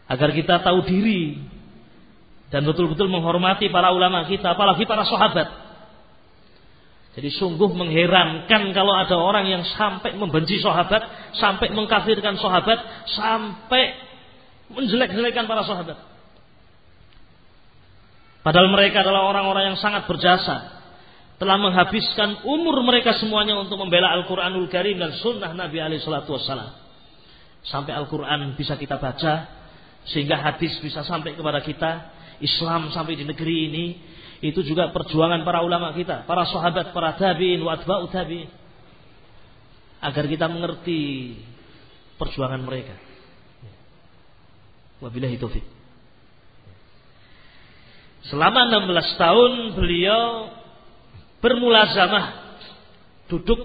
Agar kita tahu diri dan betul-betul menghormati para ulama kita, apalagi para sahabat. Jadi sungguh mengherankan kalau ada orang yang sampai membenci sahabat, sampai mengkafirkan sahabat, sampai menjelek-jelekan para sahabat. Padahal mereka adalah orang-orang yang sangat berjasa. Telah menghabiskan umur mereka semuanya untuk membela Al-Quranul Karim dan sunnah Nabi alaihi wassalam. Sampai Al-Quran bisa kita baca. Sehingga hadis bisa sampai kepada kita. Islam sampai di negeri ini. Itu juga perjuangan para ulama kita. Para sahabat, para tabi'in, wa atba'u tabi'in. Agar kita mengerti perjuangan mereka. Wabillahi taufiq. Selama 16 tahun beliau bermulazamah duduk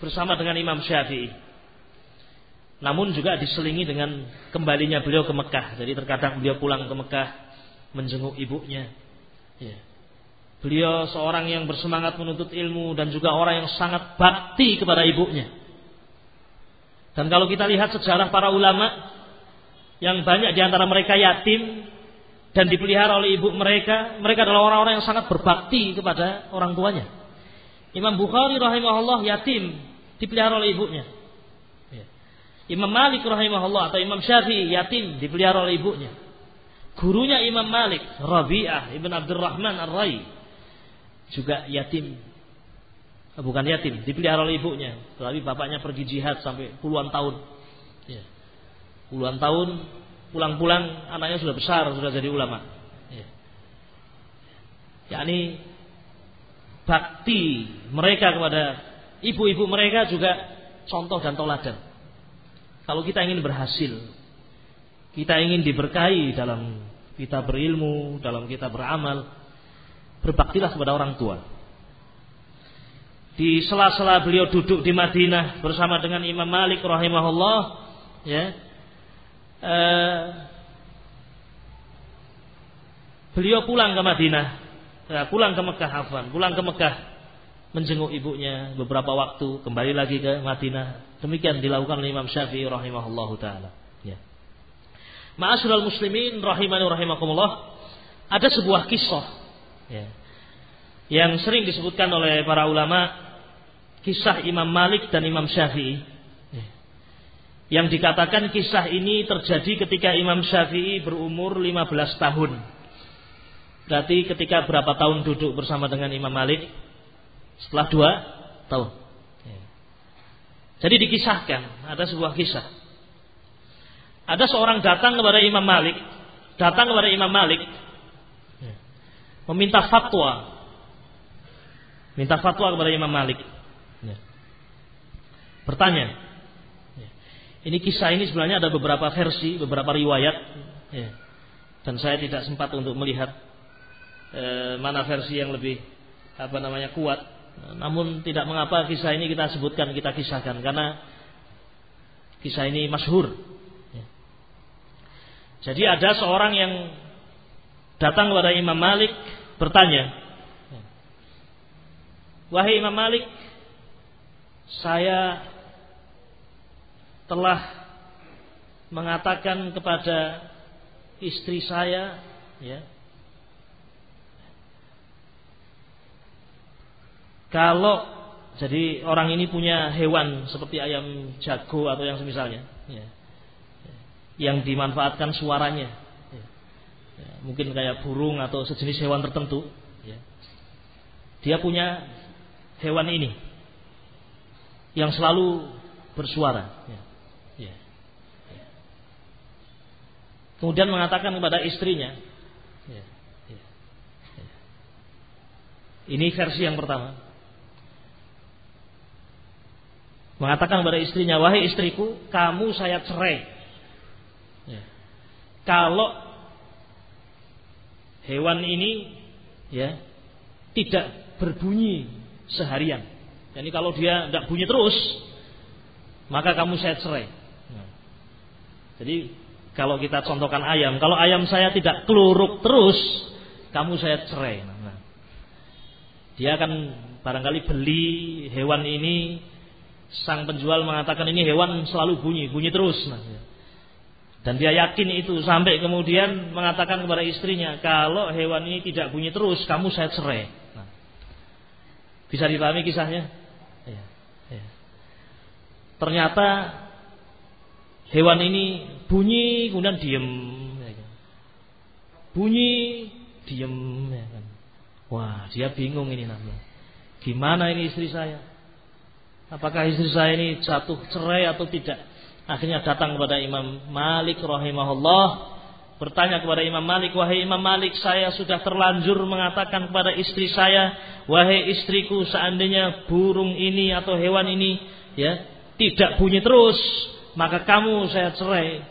bersama dengan Imam Syafi'i. Namun juga diselingi dengan kembalinya beliau ke Mekah. Jadi terkadang beliau pulang ke Mekah menjenguk ibunya. Ya. Beliau seorang yang bersemangat menuntut ilmu dan juga orang yang sangat bakti kepada ibunya. Dan kalau kita lihat sejarah para ulama yang banyak di antara mereka yatim, dan dipelihara oleh ibu mereka, mereka adalah orang-orang yang sangat berbakti kepada orang tuanya. Imam Bukhari rahimahullah yatim dipelihara oleh ibunya. Imam Malik rahimahullah atau Imam Syafi'i yatim dipelihara oleh ibunya. Gurunya Imam Malik, Rabi'ah Ibn Abdurrahman Ar-Rai juga yatim. Bukan yatim, dipelihara oleh ibunya. Tetapi bapaknya pergi jihad sampai puluhan tahun. Ya. Puluhan tahun pulang-pulang anaknya sudah besar, sudah jadi ulama. Ya. Yakni bakti mereka kepada ibu-ibu mereka juga contoh dan toladan. Kalau kita ingin berhasil, kita ingin diberkahi dalam kita berilmu, dalam kita beramal, berbaktilah kepada orang tua. Di sela-sela beliau duduk di Madinah bersama dengan Imam Malik rahimahullah, ya, uh, beliau pulang ke Madinah, uh, pulang ke Mekah, Afan, pulang ke Mekah menjenguk ibunya beberapa waktu, kembali lagi ke Madinah. Demikian dilakukan oleh Imam Syafi'i rahimahullahu taala. Ya. Ma'asyiral muslimin rahimani rahimakumullah. Ada sebuah kisah ya, yang sering disebutkan oleh para ulama kisah Imam Malik dan Imam Syafi'i yang dikatakan kisah ini terjadi ketika Imam Syafi'i berumur 15 tahun. Berarti ketika berapa tahun duduk bersama dengan Imam Malik? Setelah dua tahun. Jadi dikisahkan, ada sebuah kisah. Ada seorang datang kepada Imam Malik, datang kepada Imam Malik, meminta fatwa, minta fatwa kepada Imam Malik. Bertanya, ini kisah ini sebenarnya ada beberapa versi, beberapa riwayat, ya. dan saya tidak sempat untuk melihat e, mana versi yang lebih apa namanya kuat. Namun tidak mengapa kisah ini kita sebutkan, kita kisahkan karena kisah ini masyhur. Ya. Jadi ada seorang yang datang kepada Imam Malik bertanya, wahai Imam Malik, saya telah mengatakan kepada istri saya ya kalau jadi orang ini punya hewan seperti ayam jago atau yang semisalnya ya, yang dimanfaatkan suaranya ya, ya, mungkin kayak burung atau sejenis hewan tertentu ya. dia punya hewan ini yang selalu bersuara ya. Kemudian mengatakan kepada istrinya. Ya, ya, ya. Ini versi yang pertama. Mengatakan kepada istrinya, wahai istriku, kamu saya cerai. Ya. Kalau hewan ini ya tidak berbunyi seharian. Jadi kalau dia tidak bunyi terus, maka kamu saya cerai. Nah. Jadi kalau kita contohkan ayam, kalau ayam saya tidak keluruk terus, kamu saya cerai. Nah, dia akan barangkali beli hewan ini, sang penjual mengatakan ini hewan selalu bunyi, bunyi terus. Nah, ya. Dan dia yakin itu sampai kemudian mengatakan kepada istrinya, kalau hewan ini tidak bunyi terus, kamu saya cerai. Nah, bisa dipahami kisahnya? Ya, ya. Ternyata hewan ini bunyi kemudian diem ya kan. bunyi diem ya kan. wah dia bingung ini namanya gimana ini istri saya apakah istri saya ini jatuh cerai atau tidak akhirnya datang kepada Imam Malik rahimahullah bertanya kepada Imam Malik, wahai Imam Malik, saya sudah terlanjur mengatakan kepada istri saya, wahai istriku, seandainya burung ini atau hewan ini ya tidak bunyi terus, maka kamu saya cerai.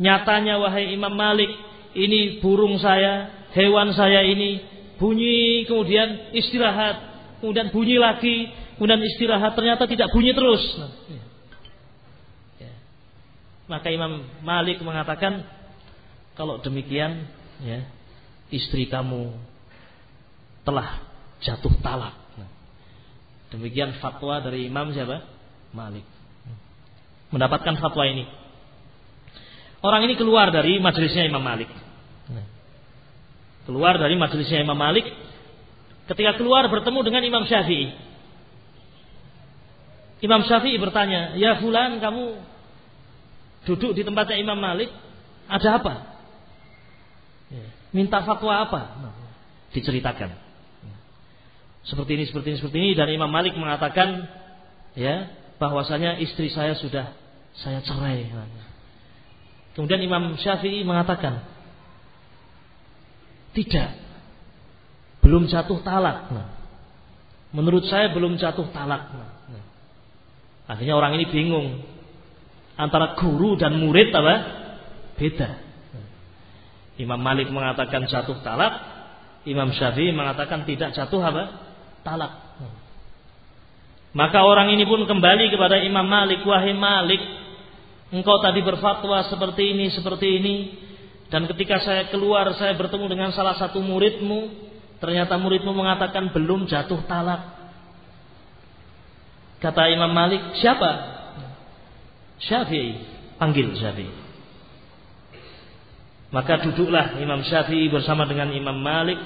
Nyatanya wahai Imam Malik, ini burung saya, hewan saya ini bunyi kemudian istirahat, kemudian bunyi lagi, kemudian istirahat ternyata tidak bunyi terus. Ya. Maka Imam Malik mengatakan kalau demikian ya istri kamu telah jatuh talak. Demikian fatwa dari Imam siapa? Malik mendapatkan fatwa ini. Orang ini keluar dari majelisnya Imam Malik. Keluar dari majelisnya Imam Malik. Ketika keluar bertemu dengan Imam Syafi'i. Imam Syafi'i bertanya, Ya Fulan kamu duduk di tempatnya Imam Malik. Ada apa? Minta fatwa apa? Diceritakan. Seperti ini, seperti ini, seperti ini. Dan Imam Malik mengatakan, ya bahwasanya istri saya sudah saya cerai. Kemudian Imam Syafi'i mengatakan, tidak, belum jatuh talak. menurut saya belum jatuh talak. Akhirnya orang ini bingung antara guru dan murid apa? Beda. Imam Malik mengatakan jatuh talak, Imam Syafi'i mengatakan tidak jatuh apa? Talak. Maka orang ini pun kembali kepada Imam Malik, wahai Malik, Engkau tadi berfatwa seperti ini, seperti ini. Dan ketika saya keluar, saya bertemu dengan salah satu muridmu. Ternyata muridmu mengatakan belum jatuh talak. Kata Imam Malik, siapa? Syafi'i. Panggil Syafi'i. Maka duduklah Imam Syafi'i bersama dengan Imam Malik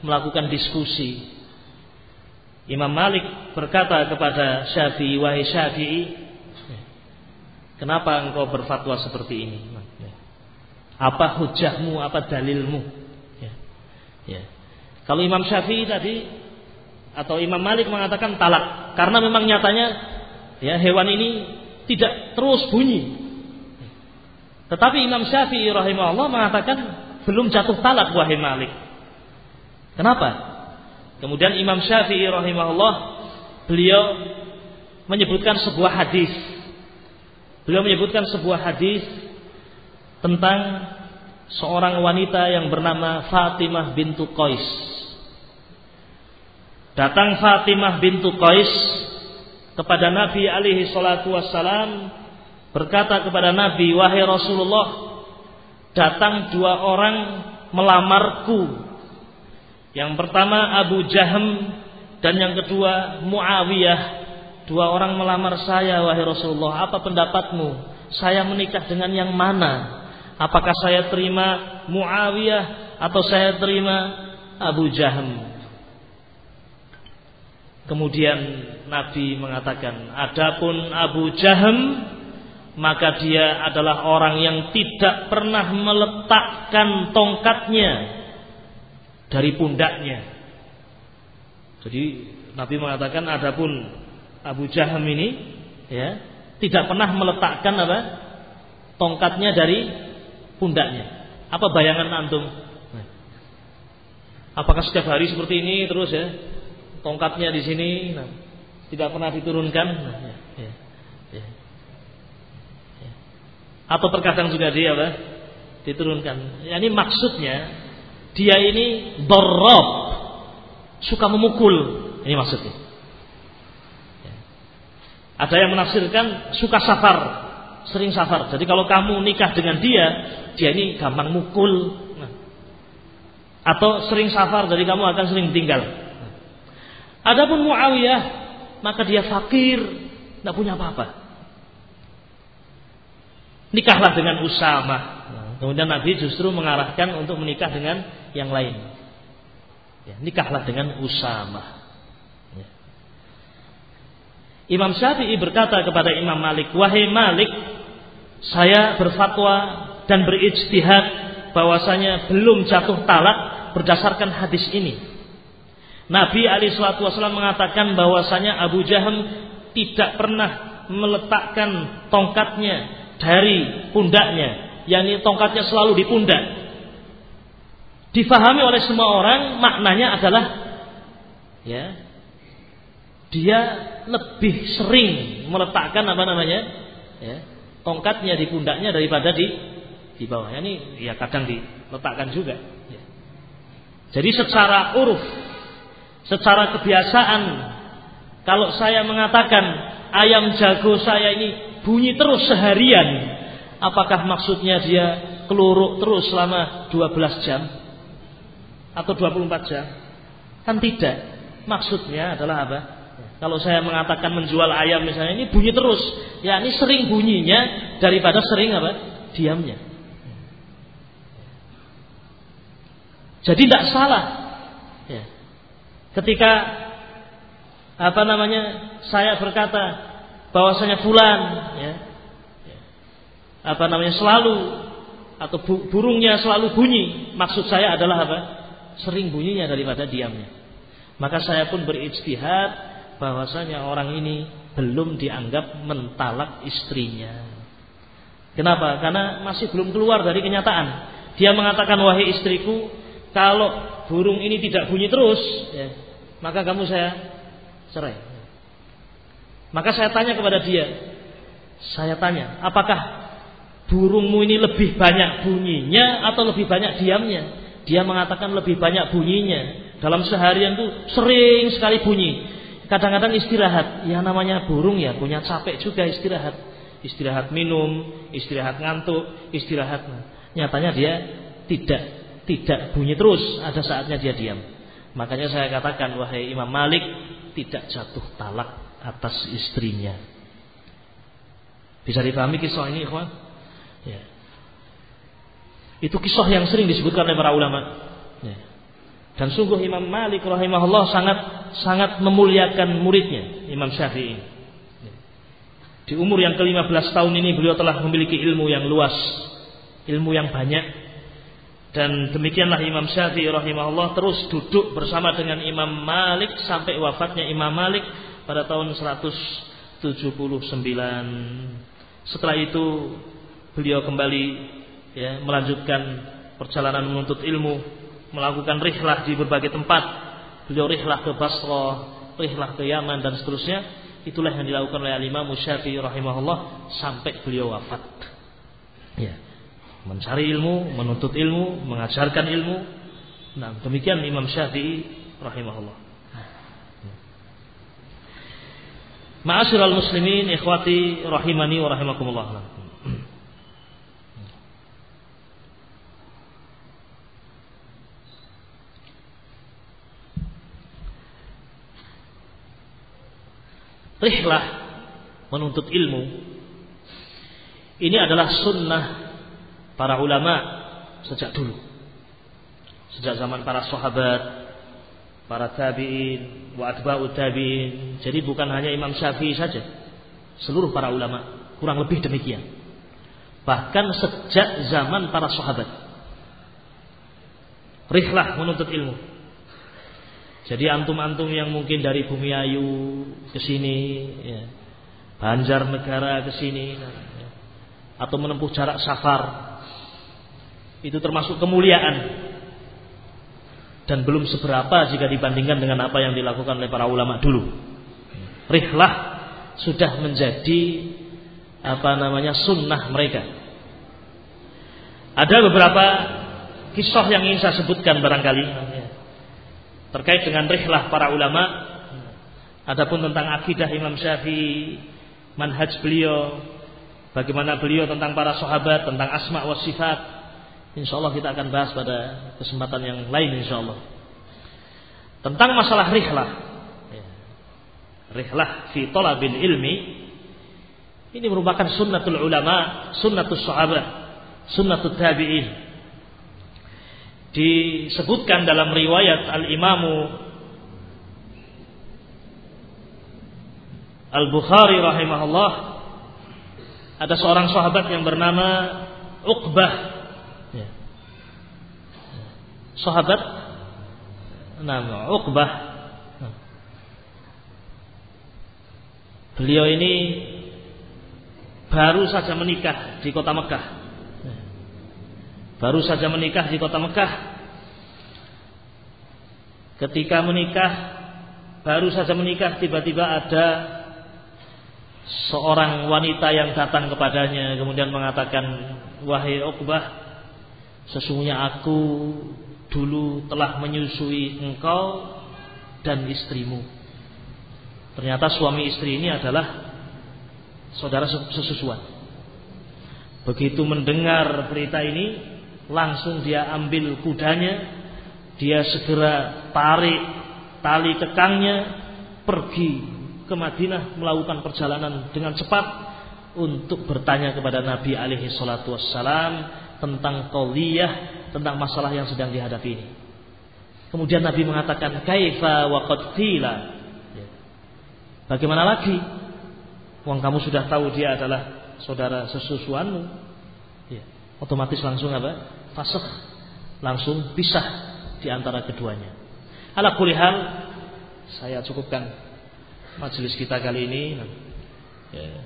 melakukan diskusi. Imam Malik berkata kepada Syafi'i, wahai Syafi'i, Kenapa engkau berfatwa seperti ini? Apa hujahmu, apa dalilmu? Ya. Ya. Kalau Imam Syafi'i tadi atau Imam Malik mengatakan talak karena memang nyatanya ya hewan ini tidak terus bunyi. Tetapi Imam Syafi'i rahimahullah mengatakan belum jatuh talak wahai Malik. Kenapa? Kemudian Imam Syafi'i rahimahullah beliau menyebutkan sebuah hadis Beliau menyebutkan sebuah hadis tentang seorang wanita yang bernama Fatimah bintu Qais. Datang Fatimah bintu Qais kepada Nabi alaihi salatu wassalam berkata kepada Nabi, "Wahai Rasulullah, datang dua orang melamarku. Yang pertama Abu Jahm dan yang kedua Muawiyah Dua orang melamar saya wahai Rasulullah, apa pendapatmu? Saya menikah dengan yang mana? Apakah saya terima Muawiyah atau saya terima Abu Jahm? Kemudian Nabi mengatakan, adapun Abu Jahm maka dia adalah orang yang tidak pernah meletakkan tongkatnya dari pundaknya. Jadi Nabi mengatakan adapun Abu Jaham ini ya tidak pernah meletakkan apa tongkatnya dari pundaknya. Apa bayangan antum? Apakah setiap hari seperti ini terus ya tongkatnya di sini nah, tidak pernah diturunkan? Nah, ya, ya, ya, ya. Atau terkadang juga dia apa? Diturunkan. Ya, ini maksudnya dia ini dorob suka memukul. Ini maksudnya. Ada yang menafsirkan suka safar, sering safar. Jadi kalau kamu nikah dengan dia, dia ini gampang mukul. Nah. Atau sering safar, jadi kamu akan sering tinggal. Adapun Muawiyah, maka dia fakir, tidak punya apa-apa. Nikahlah dengan Usama. Kemudian Nabi justru mengarahkan untuk menikah dengan yang lain. Ya, nikahlah dengan Usama. Imam Syafi'i berkata kepada Imam Malik, "Wahai Malik, saya berfatwa dan berijtihad bahwasanya belum jatuh talak berdasarkan hadis ini." Nabi Ali Shallallahu Wasallam mengatakan bahwasanya Abu Jaham tidak pernah meletakkan tongkatnya dari pundaknya, yakni tongkatnya selalu di pundak. Difahami oleh semua orang maknanya adalah ya dia lebih sering meletakkan apa namanya ya, tongkatnya di pundaknya daripada di di bawah. Ini ya kadang diletakkan juga. Ya. Jadi secara uruf, secara kebiasaan, kalau saya mengatakan ayam jago saya ini bunyi terus seharian, apakah maksudnya dia keluruk terus selama 12 jam atau 24 jam? Kan tidak. Maksudnya adalah apa? Kalau saya mengatakan menjual ayam misalnya ini bunyi terus, ya ini sering bunyinya daripada sering apa? Diamnya. Jadi tidak salah. Ketika apa namanya saya berkata bahwasanya fulan, ya, apa namanya selalu atau burungnya selalu bunyi, maksud saya adalah apa? Sering bunyinya daripada diamnya. Maka saya pun berijtihad bahwasanya orang ini belum dianggap mentalak istrinya. Kenapa? Karena masih belum keluar dari kenyataan. Dia mengatakan wahai istriku, kalau burung ini tidak bunyi terus, ya, maka kamu saya cerai. Maka saya tanya kepada dia, saya tanya, apakah burungmu ini lebih banyak bunyinya atau lebih banyak diamnya? Dia mengatakan lebih banyak bunyinya. Dalam seharian tuh sering sekali bunyi. Kadang-kadang istirahat, ya namanya burung ya punya capek juga istirahat. istirahat minum, istirahat ngantuk, istirahat. Nyatanya dia tidak tidak bunyi terus, ada saatnya dia diam. Makanya saya katakan wahai Imam Malik tidak jatuh talak atas istrinya. Bisa dipahami kisah ini, ikhwan? Ya. Itu kisah yang sering disebutkan oleh para ulama. Ya. Dan sungguh Imam Malik rahimahullah sangat sangat memuliakan muridnya, Imam Syafi'i. Ya. Di umur yang ke-15 tahun ini beliau telah memiliki ilmu yang luas, ilmu yang banyak. Dan demikianlah Imam Syafi'i rahimahullah terus duduk bersama dengan Imam Malik sampai wafatnya Imam Malik pada tahun 179. Setelah itu beliau kembali ya, melanjutkan perjalanan menuntut ilmu, melakukan rihlah di berbagai tempat. Beliau rihlah ke Basra, rihlah ke Yaman dan seterusnya. Itulah yang dilakukan oleh Imam Syafi'i rahimahullah sampai beliau wafat. Ya. Mencari ilmu, menuntut ilmu, mengajarkan ilmu. Nah, demikian Imam Syafi'i rahimahullah. Ma'asyiral muslimin, ikhwati rahimani wa rahimakumullah. Rihlah menuntut ilmu ini adalah sunnah para ulama sejak dulu. Sejak zaman para sahabat, para tabi'in wa atba'ut tabi'in. Jadi bukan hanya Imam Syafi'i saja. Seluruh para ulama kurang lebih demikian. Bahkan sejak zaman para sahabat. Rihlah menuntut ilmu. Jadi antum-antum yang mungkin dari Bumi Ayu ke sini, ya, Banjar Negara ke sini, ya, atau menempuh jarak safar, itu termasuk kemuliaan dan belum seberapa jika dibandingkan dengan apa yang dilakukan oleh para ulama dulu. Rihlah sudah menjadi apa namanya sunnah mereka. Ada beberapa kisah yang ingin saya sebutkan barangkali terkait dengan rihlah para ulama. Adapun tentang akidah Imam Syafi'i, manhaj beliau, bagaimana beliau tentang para sahabat, tentang asma wa sifat, Insya Allah kita akan bahas pada kesempatan yang lain insya Allah. Tentang masalah rihlah. Ya. Rihlah fi talabil ilmi. Ini merupakan sunnatul ulama, sunnatul sahabat, sunnatul tabi'in. Disebutkan dalam riwayat Al-Imamu Al-Bukhari rahimahullah ada seorang sahabat yang bernama Uqbah sahabat? Nama Uqbah. Beliau ini baru saja menikah di kota Mekah. Baru saja menikah di kota Mekah. Ketika menikah baru saja menikah tiba-tiba ada seorang wanita yang datang kepadanya kemudian mengatakan wahai Uqbah sesungguhnya aku dulu telah menyusui engkau dan istrimu. Ternyata suami istri ini adalah saudara sesusuan. Begitu mendengar berita ini, langsung dia ambil kudanya, dia segera tarik tali kekangnya, pergi ke Madinah melakukan perjalanan dengan cepat untuk bertanya kepada Nabi alaihi salatu wassalam tentang qawliyah, tentang masalah yang sedang dihadapi ini. Kemudian Nabi mengatakan, "Kaifa wa qad qila?" Ya. Bagaimana lagi? Wong kamu sudah tahu dia adalah saudara sesusuanmu. Ya. Otomatis langsung apa? Fasakh. Langsung pisah di antara keduanya. Ala kulihal saya cukupkan majelis kita kali ini. Ya.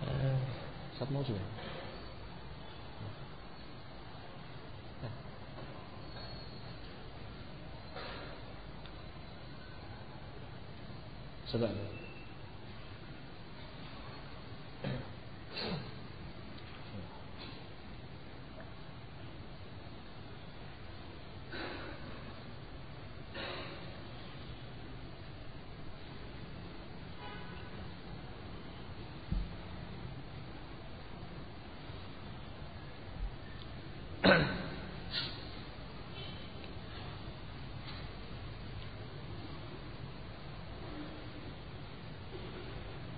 Eh, satu mau juga. Sebab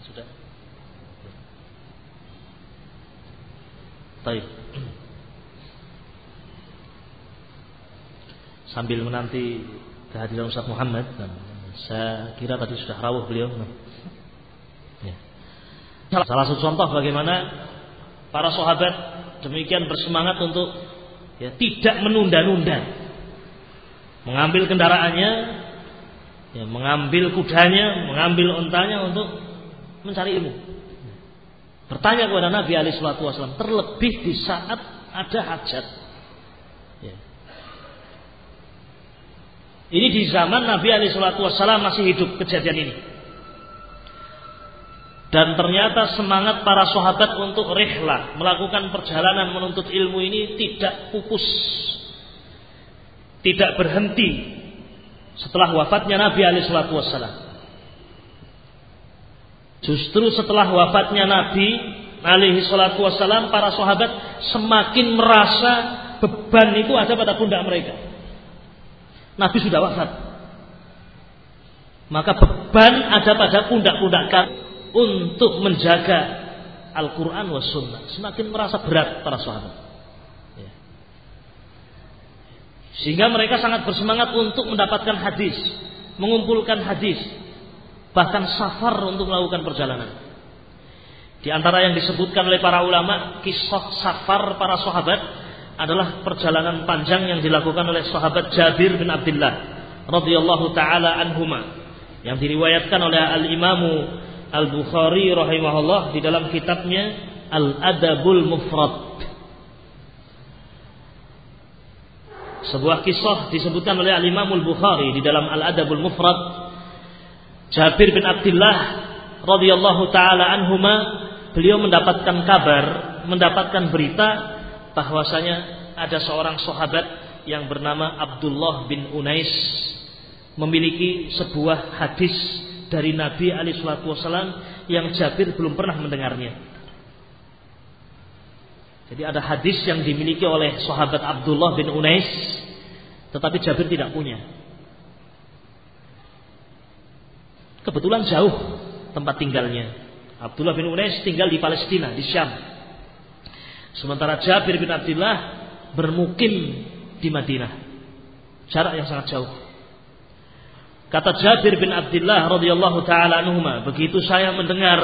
Sudah. Baik. Sambil menanti kehadiran Ustaz Muhammad, saya kira tadi sudah rawuh beliau. Ya. Salah satu contoh bagaimana para sahabat demikian bersemangat untuk ya, tidak menunda-nunda, mengambil kendaraannya, ya, mengambil kudanya, mengambil ontanya untuk mencari ilmu. Bertanya kepada Nabi Ali Wasallam terlebih di saat ada hajat. Ya. Ini di zaman Nabi Shallallahu Wasallam masih hidup kejadian ini. Dan ternyata semangat para sahabat untuk rihlah, melakukan perjalanan menuntut ilmu ini tidak pupus. Tidak berhenti setelah wafatnya Nabi alaihi wasallam. Justru setelah wafatnya Nabi alaihi salatu wasallam para sahabat semakin merasa beban itu ada pada pundak mereka. Nabi sudah wafat. Maka beban ada pada pundak-pundak kami untuk menjaga Al-Quran wa Sunnah. Semakin merasa berat para sahabat. Sehingga mereka sangat bersemangat untuk mendapatkan hadis, mengumpulkan hadis, bahkan safar untuk melakukan perjalanan. Di antara yang disebutkan oleh para ulama, kisah safar para sahabat adalah perjalanan panjang yang dilakukan oleh sahabat Jabir bin Abdullah radhiyallahu taala anhuma yang diriwayatkan oleh Al Imamu Al Bukhari rahimahullah di dalam kitabnya Al Adabul Mufrad Sebuah kisah disebutkan oleh Al-Imamul Bukhari di dalam Al-Adabul Mufrad. Jabir bin Abdullah radhiyallahu taala anhuma beliau mendapatkan kabar, mendapatkan berita bahwasanya ada seorang sahabat yang bernama Abdullah bin Unais memiliki sebuah hadis dari Nabi alaihi wasallam yang Jabir belum pernah mendengarnya. Jadi ada hadis yang dimiliki oleh sahabat Abdullah bin Unais tetapi Jabir tidak punya. Kebetulan jauh tempat tinggalnya. Abdullah bin Unais tinggal di Palestina, di Syam. Sementara Jabir bin Abdullah bermukim di Madinah. Jarak yang sangat jauh. Kata Jabir bin Abdullah radhiyallahu taala anhuma, begitu saya mendengar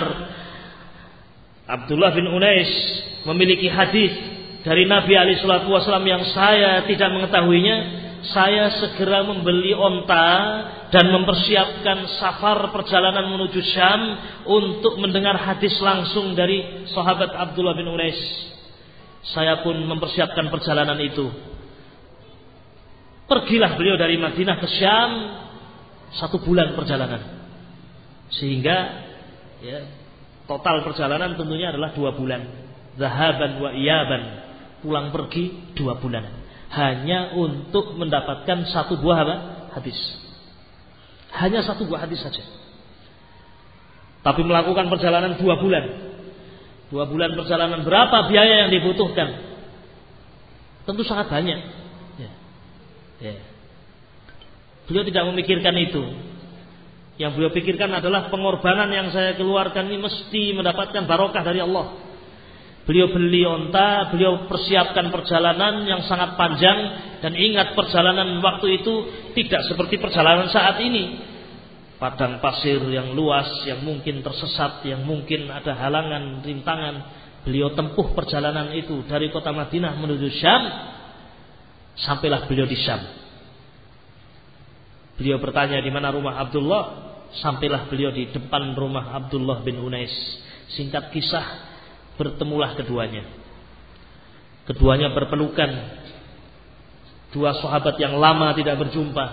Abdullah bin Unais memiliki hadis dari Nabi Ali Shallallahu Wasallam yang saya tidak mengetahuinya, saya segera membeli onta dan mempersiapkan safar perjalanan menuju Syam untuk mendengar hadis langsung dari sahabat Abdullah bin Unais. Saya pun mempersiapkan perjalanan itu. Pergilah beliau dari Madinah ke Syam satu bulan perjalanan, sehingga ya, Total perjalanan tentunya adalah dua bulan. Zahaban wa iyaban. Pulang pergi dua bulan. Hanya untuk mendapatkan satu buah apa? Hadis. Hanya satu buah hadis saja. Tapi melakukan perjalanan dua bulan. Dua bulan perjalanan berapa biaya yang dibutuhkan? Tentu sangat banyak. Ya. Ya. Beliau tidak memikirkan itu. Yang beliau pikirkan adalah pengorbanan yang saya keluarkan ini mesti mendapatkan barokah dari Allah. Beliau beli onta, beliau persiapkan perjalanan yang sangat panjang dan ingat perjalanan waktu itu tidak seperti perjalanan saat ini. Padang pasir yang luas, yang mungkin tersesat, yang mungkin ada halangan, rintangan. Beliau tempuh perjalanan itu dari kota Madinah menuju Syam. Sampailah beliau di Syam. Beliau bertanya di mana rumah Abdullah Sampailah beliau di depan rumah Abdullah bin Unais. Singkat kisah, bertemulah keduanya. Keduanya berpelukan. Dua sahabat yang lama tidak berjumpa.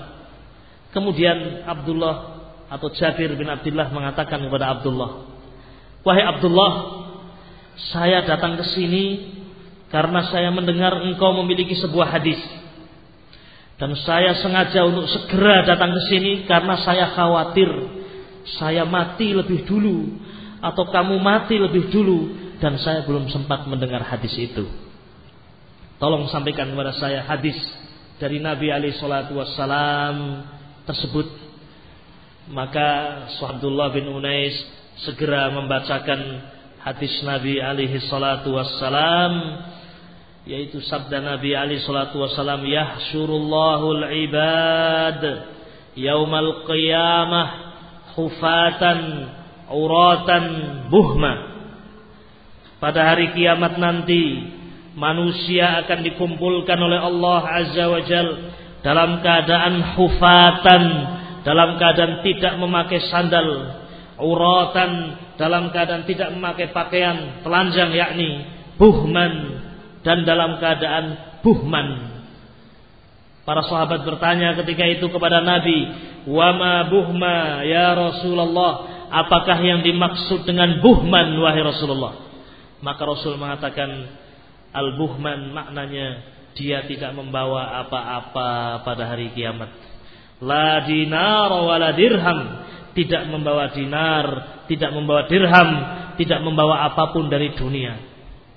Kemudian Abdullah atau Jabir bin Abdullah mengatakan kepada Abdullah, "Wahai Abdullah, saya datang ke sini karena saya mendengar engkau memiliki sebuah hadis dan saya sengaja untuk segera datang ke sini karena saya khawatir saya mati lebih dulu atau kamu mati lebih dulu dan saya belum sempat mendengar hadis itu. Tolong sampaikan kepada saya hadis dari Nabi Shallallahu Wasallam tersebut. Maka Abdullah bin Unais segera membacakan hadis Nabi alaihi salatu wassalam yaitu sabda Nabi alaihi salatu wassalam yahsyurullahul ibad yaumal qiyamah hufatan uratan buhma. Pada hari kiamat nanti manusia akan dikumpulkan oleh Allah azza wa jal dalam keadaan hufatan dalam keadaan tidak memakai sandal uratan dalam keadaan tidak memakai pakaian telanjang yakni buhman dan dalam keadaan buhman. Para sahabat bertanya ketika itu kepada Nabi, "Wama buhma ya Rasulullah?" Apakah yang dimaksud dengan buhman wahai Rasulullah? Maka Rasul mengatakan, "Al-buhman maknanya dia tidak membawa apa-apa pada hari kiamat. La dinar wa la dirham tidak membawa dinar, tidak membawa dirham, tidak membawa apa pun dari dunia.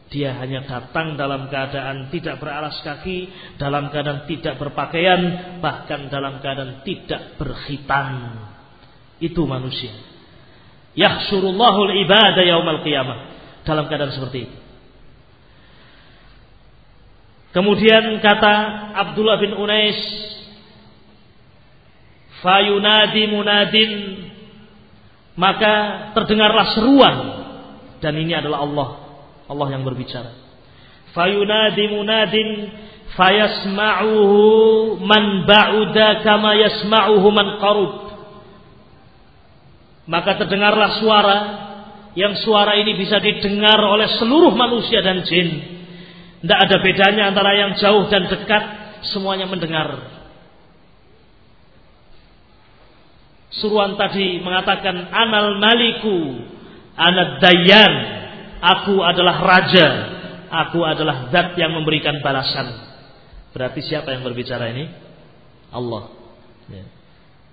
Dia hanya datang dalam keadaan tidak beralas kaki, dalam keadaan tidak berpakaian, bahkan dalam keadaan tidak berkhitan. Itu manusia. Yahsurullahul ibadah yaumal qiyamah. Dalam keadaan seperti itu. Kemudian kata Abdullah bin Unais Fayunadi munadin. Maka terdengarlah seruan. Dan ini adalah Allah. Allah yang berbicara. Fayunadi munadin. Fayasma'uhu man ba'uda kama yasma'uhu man qarub. Maka terdengarlah suara. Yang suara ini bisa didengar oleh seluruh manusia dan jin. Tidak ada bedanya antara yang jauh dan dekat. Semuanya mendengar Suruhan tadi mengatakan anal maliku, anad dayan, aku adalah raja, aku adalah zat yang memberikan balasan. Berarti siapa yang berbicara ini? Allah. Ya.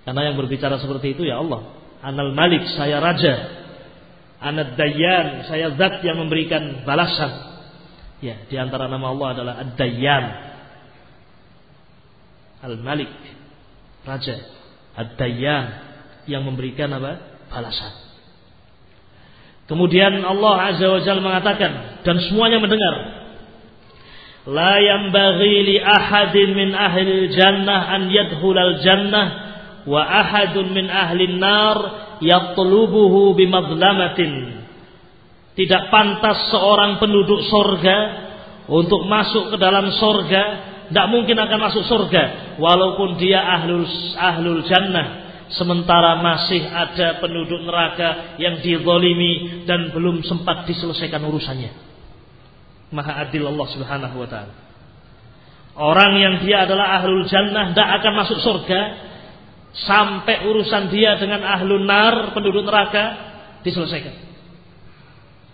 Karena yang berbicara seperti itu ya Allah. Anal malik, saya raja. Anad dayan, saya zat yang memberikan balasan. Ya, di antara nama Allah adalah Ad-Dayyan. Al-Malik, raja. Ad-Dayyan, yang memberikan apa? balasan. Kemudian Allah Azza wa Jalla mengatakan dan semuanya mendengar. La yanbaghi li ahadin min ahli jannah an yadkhulal jannah wa ahadun min ahli nar yatlubuhu bimadlamatin. Tidak pantas seorang penduduk sorga untuk masuk ke dalam sorga, tidak mungkin akan masuk sorga walaupun dia ahlul ahlul jannah sementara masih ada penduduk neraka yang dizolimi dan belum sempat diselesaikan urusannya. Maha adil Allah Subhanahu wa taala. Orang yang dia adalah ahlul jannah tidak akan masuk surga sampai urusan dia dengan ahlul nar penduduk neraka diselesaikan.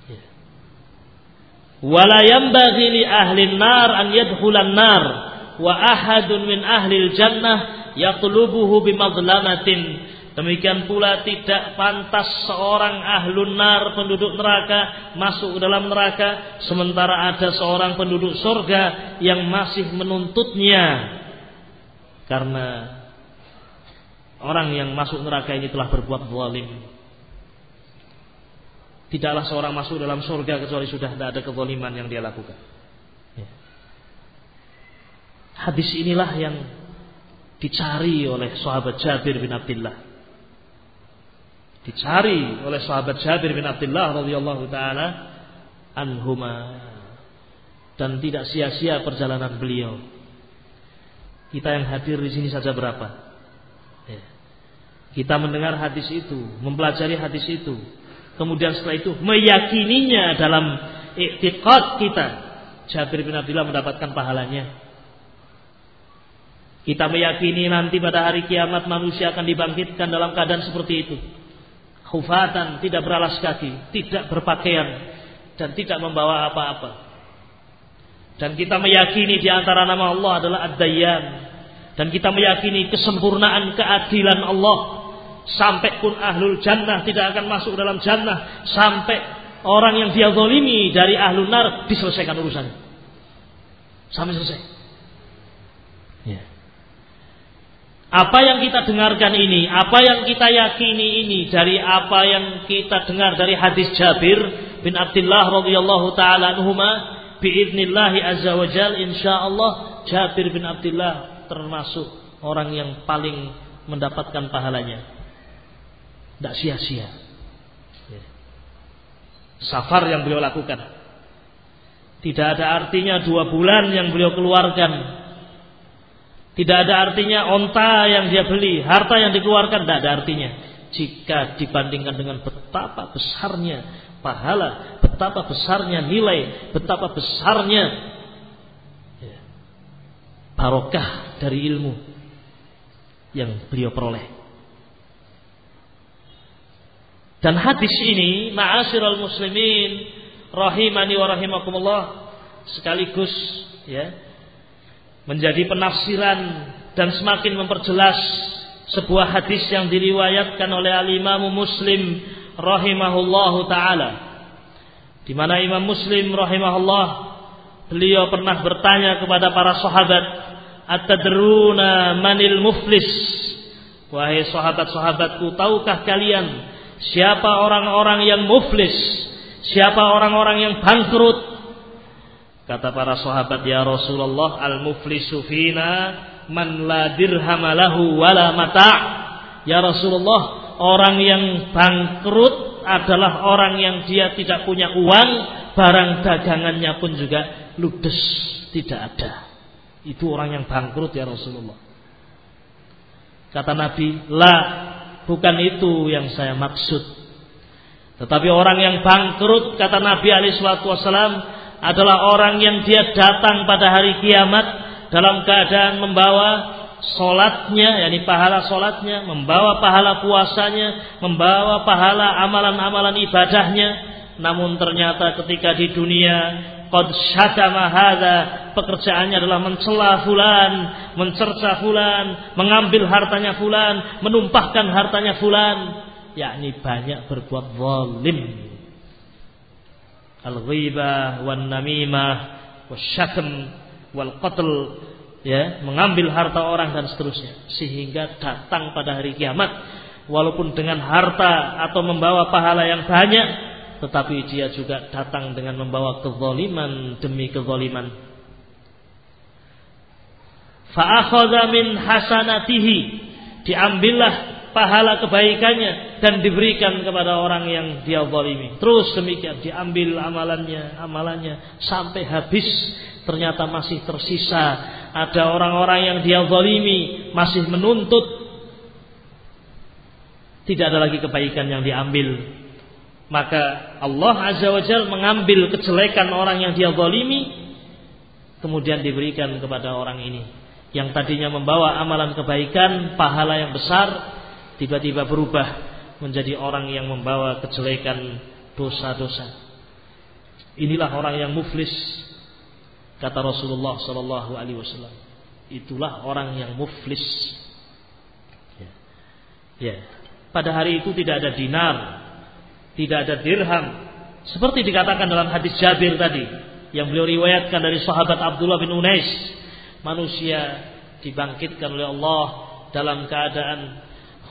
Ya. Wala yanbaghi li ahli nar an yadkhulan nar wa ahadun min ahli jannah yatlubuhu bimadlamatin Demikian pula tidak pantas seorang ahlun nar penduduk neraka masuk ke dalam neraka sementara ada seorang penduduk surga yang masih menuntutnya karena orang yang masuk neraka ini telah berbuat zalim. Tidaklah seorang masuk dalam surga kecuali sudah tidak ada kezaliman yang dia lakukan. Ya. Hadis inilah yang dicari oleh sahabat Jabir bin Abdullah. Dicari oleh sahabat Jabir bin Abdullah radhiyallahu taala anhuma dan tidak sia-sia perjalanan beliau. Kita yang hadir di sini saja berapa? Ya. Kita mendengar hadis itu, mempelajari hadis itu, kemudian setelah itu meyakininya dalam iktiqad kita. Jabir bin Abdullah mendapatkan pahalanya. Kita meyakini nanti pada hari kiamat manusia akan dibangkitkan dalam keadaan seperti itu. Khufatan, tidak beralas kaki, tidak berpakaian, dan tidak membawa apa-apa. Dan kita meyakini di antara nama Allah adalah Ad-Dayyan. Dan kita meyakini kesempurnaan keadilan Allah. Sampai pun ahlul jannah tidak akan masuk dalam jannah. Sampai orang yang dia zolimi dari ahlul nar diselesaikan urusannya. Sampai selesai. Apa yang kita dengarkan ini, apa yang kita yakini ini dari apa yang kita dengar dari hadis Jabir bin Abdullah radhiyallahu taala anhuma biidznillah azza wajal insyaallah Jabir bin Abdullah termasuk orang yang paling mendapatkan pahalanya. Tidak sia-sia. Safar yang beliau lakukan. Tidak ada artinya dua bulan yang beliau keluarkan tidak ada artinya onta yang dia beli, harta yang dikeluarkan tidak ada artinya. Jika dibandingkan dengan betapa besarnya pahala, betapa besarnya nilai, betapa besarnya ya, barokah dari ilmu yang beliau peroleh. Dan hadis ini, ma'asyiral muslimin, rahimani wa rahimakumullah, sekaligus ya, menjadi penafsiran dan semakin memperjelas sebuah hadis yang diriwayatkan oleh al-Imam Muslim rahimahullahu taala. Di mana Imam Muslim rahimahullah beliau pernah bertanya kepada para sahabat atadruna manil muflis? Wahai sahabat-sahabatku tahukah kalian siapa orang-orang yang muflis? Siapa orang-orang yang bangkrut Kata para sahabat ya Rasulullah al-muflisu fina man la dirham lahu wala mata'. Ya Rasulullah, orang yang bangkrut adalah orang yang dia tidak punya uang, barang dagangannya pun juga ludes, tidak ada. Itu orang yang bangkrut ya Rasulullah. Kata Nabi, "La, bukan itu yang saya maksud." Tetapi orang yang bangkrut kata Nabi alaihi wasallam adalah orang yang dia datang pada hari kiamat dalam keadaan membawa solatnya, yakni pahala solatnya, membawa pahala puasanya, membawa pahala amalan-amalan ibadahnya. Namun ternyata ketika di dunia qad syatama pekerjaannya adalah mencela fulan, mencerca fulan, mengambil hartanya fulan, menumpahkan hartanya fulan, yakni banyak berbuat zalim al-ghibah wan namimah wasyatm wal qatl ya mengambil harta orang dan seterusnya sehingga datang pada hari kiamat. Walaupun dengan harta atau membawa pahala yang banyak tetapi dia juga datang dengan membawa kezaliman demi kezaliman. Fa min hasanatihi diambillah pahala kebaikannya dan diberikan kepada orang yang dia zalimi. Terus demikian diambil amalannya, amalannya sampai habis. Ternyata masih tersisa. Ada orang-orang yang dia zalimi masih menuntut. Tidak ada lagi kebaikan yang diambil. Maka Allah Azza wa Jal mengambil kejelekan orang yang dia zalimi kemudian diberikan kepada orang ini. Yang tadinya membawa amalan kebaikan pahala yang besar tiba-tiba berubah menjadi orang yang membawa kejelekan dosa-dosa. Inilah orang yang muflis kata Rasulullah Sallallahu Alaihi Wasallam. Itulah orang yang muflis. Ya. ya. Pada hari itu tidak ada dinar, tidak ada dirham. Seperti dikatakan dalam hadis Jabir tadi, yang beliau riwayatkan dari sahabat Abdullah bin Unais. Manusia dibangkitkan oleh Allah dalam keadaan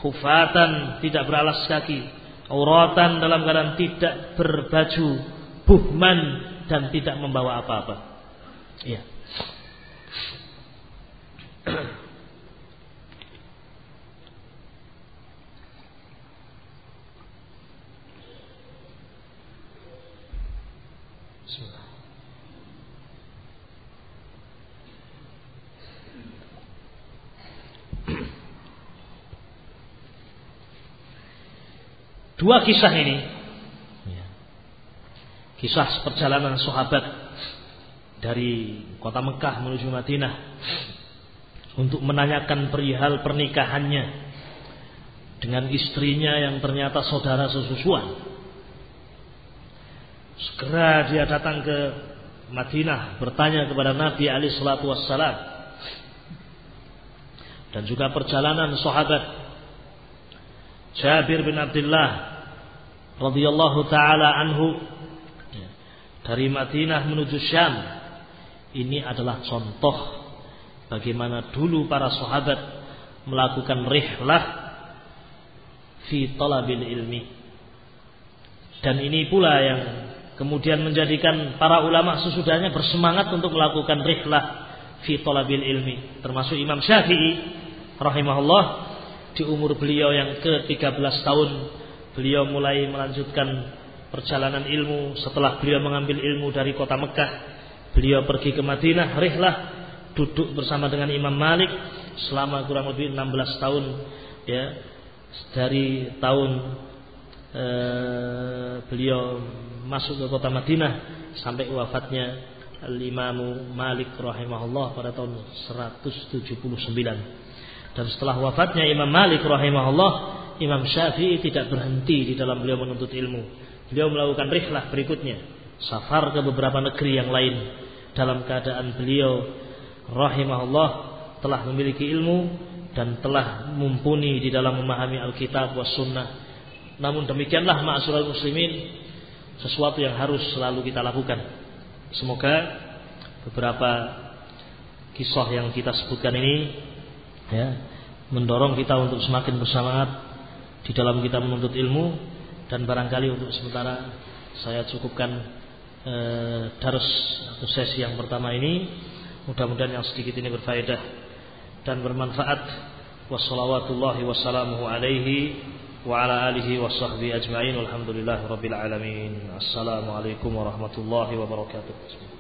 khufatan tidak beralas kaki. Auratan dalam keadaan tidak berbaju buhman dan tidak membawa apa-apa. Ya Dua kisah ini. Ya. Kisah perjalanan sahabat dari kota Mekah menuju Madinah untuk menanyakan perihal pernikahannya dengan istrinya yang ternyata saudara sesusuan. Segera dia datang ke Madinah bertanya kepada Nabi Ali Shallallahu Wasallam dan juga perjalanan sahabat Jabir bin Abdullah radhiyallahu taala anhu dari Madinah menuju Syam ini adalah contoh bagaimana dulu para sahabat melakukan rihlah fi talabil ilmi. Dan ini pula yang kemudian menjadikan para ulama sesudahnya bersemangat untuk melakukan rihlah fi talabil ilmi. Termasuk Imam Syafi'i rahimahullah di umur beliau yang ke-13 tahun beliau mulai melanjutkan perjalanan ilmu. Setelah beliau mengambil ilmu dari kota Mekah beliau pergi ke Madinah rihlah duduk bersama dengan Imam Malik selama kurang lebih 16 tahun ya. Dari tahun e, beliau masuk ke kota Madinah sampai wafatnya Al-Imam Malik rahimahullah pada tahun 179 dan setelah wafatnya Imam Malik rahimahullah Imam Syafi'i tidak berhenti di dalam beliau menuntut ilmu beliau melakukan rihlah berikutnya safar ke beberapa negeri yang lain dalam keadaan beliau rahimahullah telah memiliki ilmu dan telah mumpuni di dalam memahami Alkitab was sunnah. Namun demikianlah ma'asyiral muslimin sesuatu yang harus selalu kita lakukan. Semoga beberapa kisah yang kita sebutkan ini ya mendorong kita untuk semakin bersemangat di dalam kita menuntut ilmu dan barangkali untuk sementara saya cukupkan eh, darus atau sesi yang pertama ini Mudah-mudahan yang sedikit ini berfaedah dan bermanfaat. Wassalawatullahi wassalamuhu alaihi wa ala alihi wa sahbihi ajma'in. Walhamdulillahi rabbil alamin. Assalamualaikum warahmatullahi wabarakatuh.